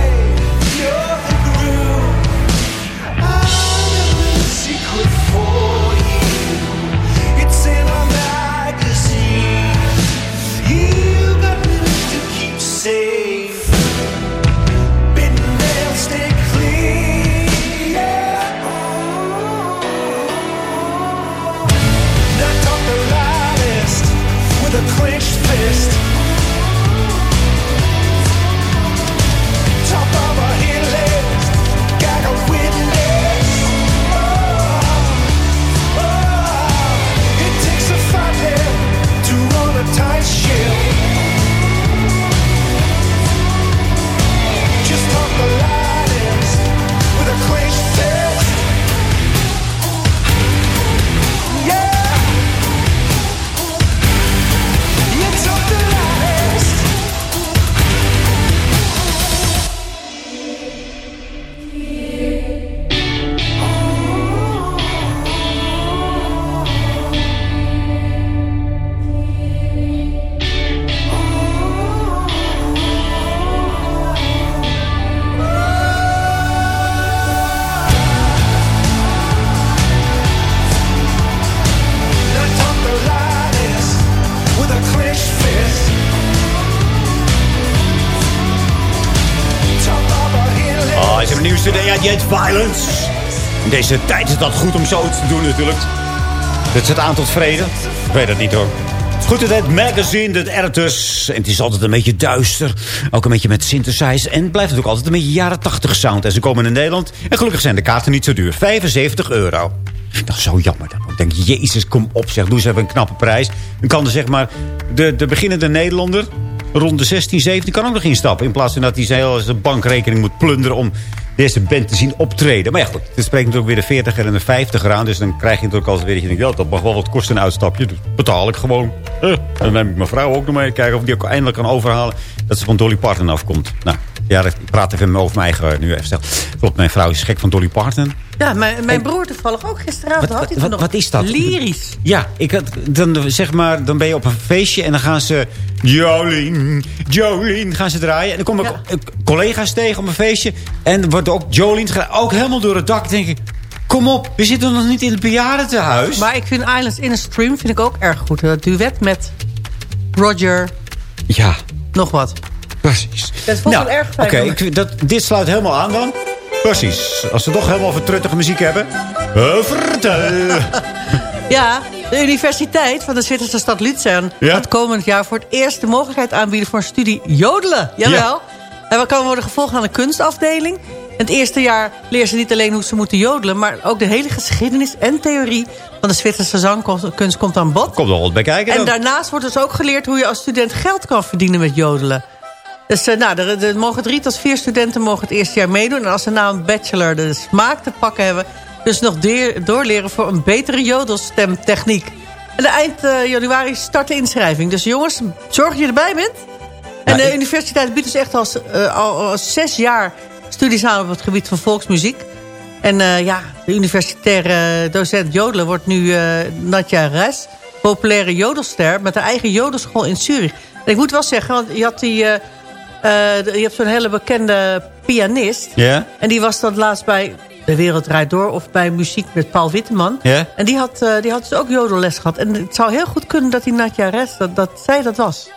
In deze tijd is dat goed om zoiets te doen natuurlijk. Het zet aan tot vrede. Ik weet het niet hoor. Goed, het magazine, dat er dus. En het is altijd een beetje duister. Ook een beetje met synthesize. En het blijft natuurlijk altijd een beetje jaren 80 sound. En ze komen in Nederland. En gelukkig zijn de kaarten niet zo duur. 75 euro. Dat is zo jammer. Dan. Ik denk, jezus, kom op zeg. Doe eens even een knappe prijs. Dan kan er zeg maar de, de beginnende Nederlander... rond de 16, 17 kan ook nog instappen. In plaats van dat hij zijn bankrekening moet plunderen... om deze band te zien optreden. Maar ja, goed, het spreekt natuurlijk weer de 40 en de 50 aan. Dus dan krijg je natuurlijk altijd weer dat je denkt... ja, dat mag wel wat kosten een uitstapje. Dus betaal ik gewoon. En dan neem ik mijn vrouw ook nog mee. Kijken of die ook eindelijk kan overhalen... dat ze van Dolly Parton afkomt. Nou, ja, ik praat even over mijn eigen nu even. Stel. Klopt, mijn vrouw is gek van Dolly Parton. Ja, mijn, mijn broer toevallig ook gisteravond. Wat, had hij wat, nog wat is dat? Lyrisch. Ja, ik had, dan, zeg maar, dan ben je op een feestje en dan gaan ze... Jolien, Jolien, gaan ze draaien. En dan komen Ja. ik collega's tegen op een feestje. En wordt ook Jolien ook helemaal door het dak. Denk ik, kom op, we zitten nog niet in het bejaardentehuis. Maar ik vind Islands in a Stream vind ik ook erg goed. Dat duet met Roger, Ja, nog wat. Precies. Dat vond ik wel erg fijn. Oké, dat, dit sluit helemaal aan dan. Precies. Als we toch helemaal vertruttige muziek hebben. Uh, vertel. Ja, de universiteit van de Zwitserse stad Luzern... Ja? gaat komend jaar voor het eerst de mogelijkheid aanbieden... voor een studie jodelen. Jawel. En wat kan worden gevolgd aan de kunstafdeling. In het eerste jaar leren ze niet alleen hoe ze moeten jodelen... maar ook de hele geschiedenis en theorie... van de Zwitserse zangkunst komt aan bod. Komt er wat bij kijken En daarnaast wordt dus ook geleerd hoe je als student geld kan verdienen met jodelen. Dus eh, nou, er, er mogen drie tot vier studenten mogen het eerste jaar meedoen. En als ze na een bachelor de smaak te pakken hebben... dus nog deer- doorleren voor een betere jodelstemtechniek. En de eind eh, januari start de inschrijving. Dus jongens, zorg dat je erbij bent. En Ja, de ik- universiteit biedt dus echt als, eh, al, al zes jaar studies aan op het gebied van volksmuziek. En ja, de universitaire docent jodelen wordt nu Natja Res, populaire jodelster... met haar eigen jodelschool in Zurich. En ik moet wel zeggen, want je, had die, eh, je hebt zo'n hele bekende pianist... Ja? en die was dan laatst bij De Wereld Draait Door... of bij Muziek met Paul Witteman. Ja? En die had, eh, die had dus ook jodelles gehad. En het zou heel goed kunnen dat die Natja Res, dat, dat zij dat was.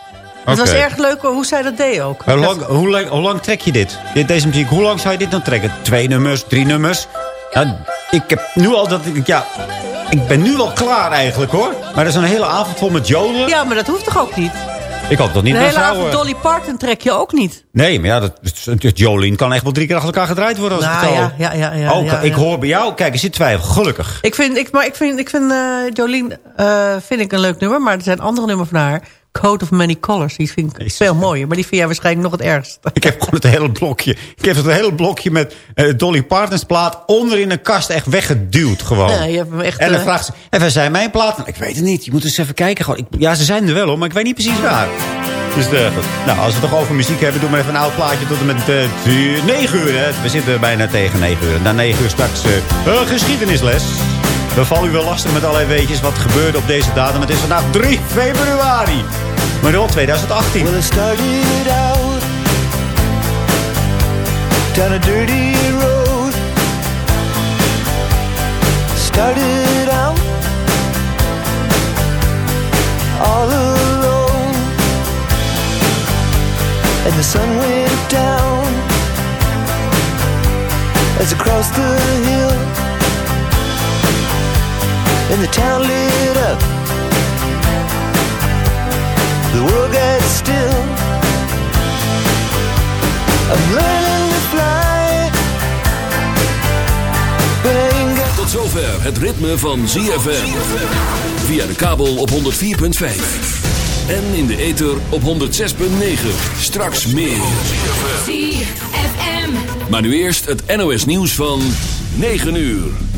Het was erg leuk hoe zij dat deed ook. Hoe lang, hoe, lang, hoe lang trek je dit? dit? Deze muziek, hoe lang zou je dit dan trekken? Twee nummers, drie nummers? Nou, ik heb nu al dat ik, ja... Ik ben nu al klaar eigenlijk hoor. Maar er is een hele avond vol met jodelen. Ja, maar dat hoeft toch ook niet? Ik hoop toch niet hele vrouw... avond eh, Dolly Parton trek je ook niet. Nee, maar ja, dat, Jolien kan echt wel drie keer achter elkaar gedraaid worden. Als Nou, het ja, ja, ja, ja, Ook, ja, ik hoor bij jou, kijk, er zit twijfel, gelukkig. Ik vind, ik, maar ik vind, ik vind eh, Jolien eh, vind ik een leuk nummer. Maar er zijn andere nummers van haar. Code of Many Colors. Die vind ik veel mooier. Maar die vind jij waarschijnlijk nog het ergst. Ik heb gewoon het hele blokje. Ik heb het hele blokje met eh, Dolly Partners plaat onder in een kast echt weggeduwd gewoon. Ja, je hebt hem echt, en dan eh, vraagt ze, en waar zijn mijn platen? Ik weet het niet. Je moet eens even kijken. Gewoon. Ik, ja, ze zijn er wel hoor, maar ik weet niet precies waar. Dus eh, goed. nou, als we het toch over muziek hebben, doe maar even een oud plaatje tot en met uh, 9 uur. Hè. We zitten bijna tegen 9 uur. Na 9 uur straks eh, eh, geschiedenisles. We vallen u wel lastig met allerlei weetjes wat gebeurde op deze datum. Het is vandaag 3 februari. Maar wel 2018. Well, I started out down a dirty road. Started out all alone, and the sun went down as I crossed the hill, and the town lit up. The world got still. I'm learning to fly. But I ain't got Tot zover het ritme van ZFM. Via de kabel op 104.5. En in de ether op 106.9. Straks meer. ZFM. Maar nu eerst het NOS nieuws van 9 uur.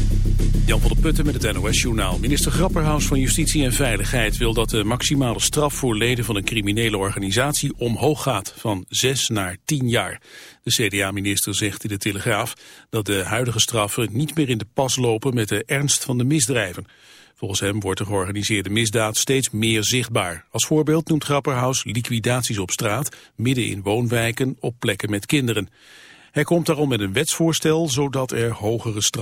Jan van der Putten met het NOS-journaal. Minister Grapperhaus van Justitie en Veiligheid wil dat de maximale straf voor leden van een criminele organisatie omhoog gaat, van 6 naar 10 jaar. De CDA-minister zegt in de Telegraaf dat de huidige straffen niet meer in de pas lopen met de ernst van de misdrijven. Volgens hem wordt de georganiseerde misdaad steeds meer zichtbaar. Als voorbeeld noemt Grapperhaus liquidaties op straat, midden in woonwijken, op plekken met kinderen. Hij komt daarom met een wetsvoorstel zodat er hogere straffen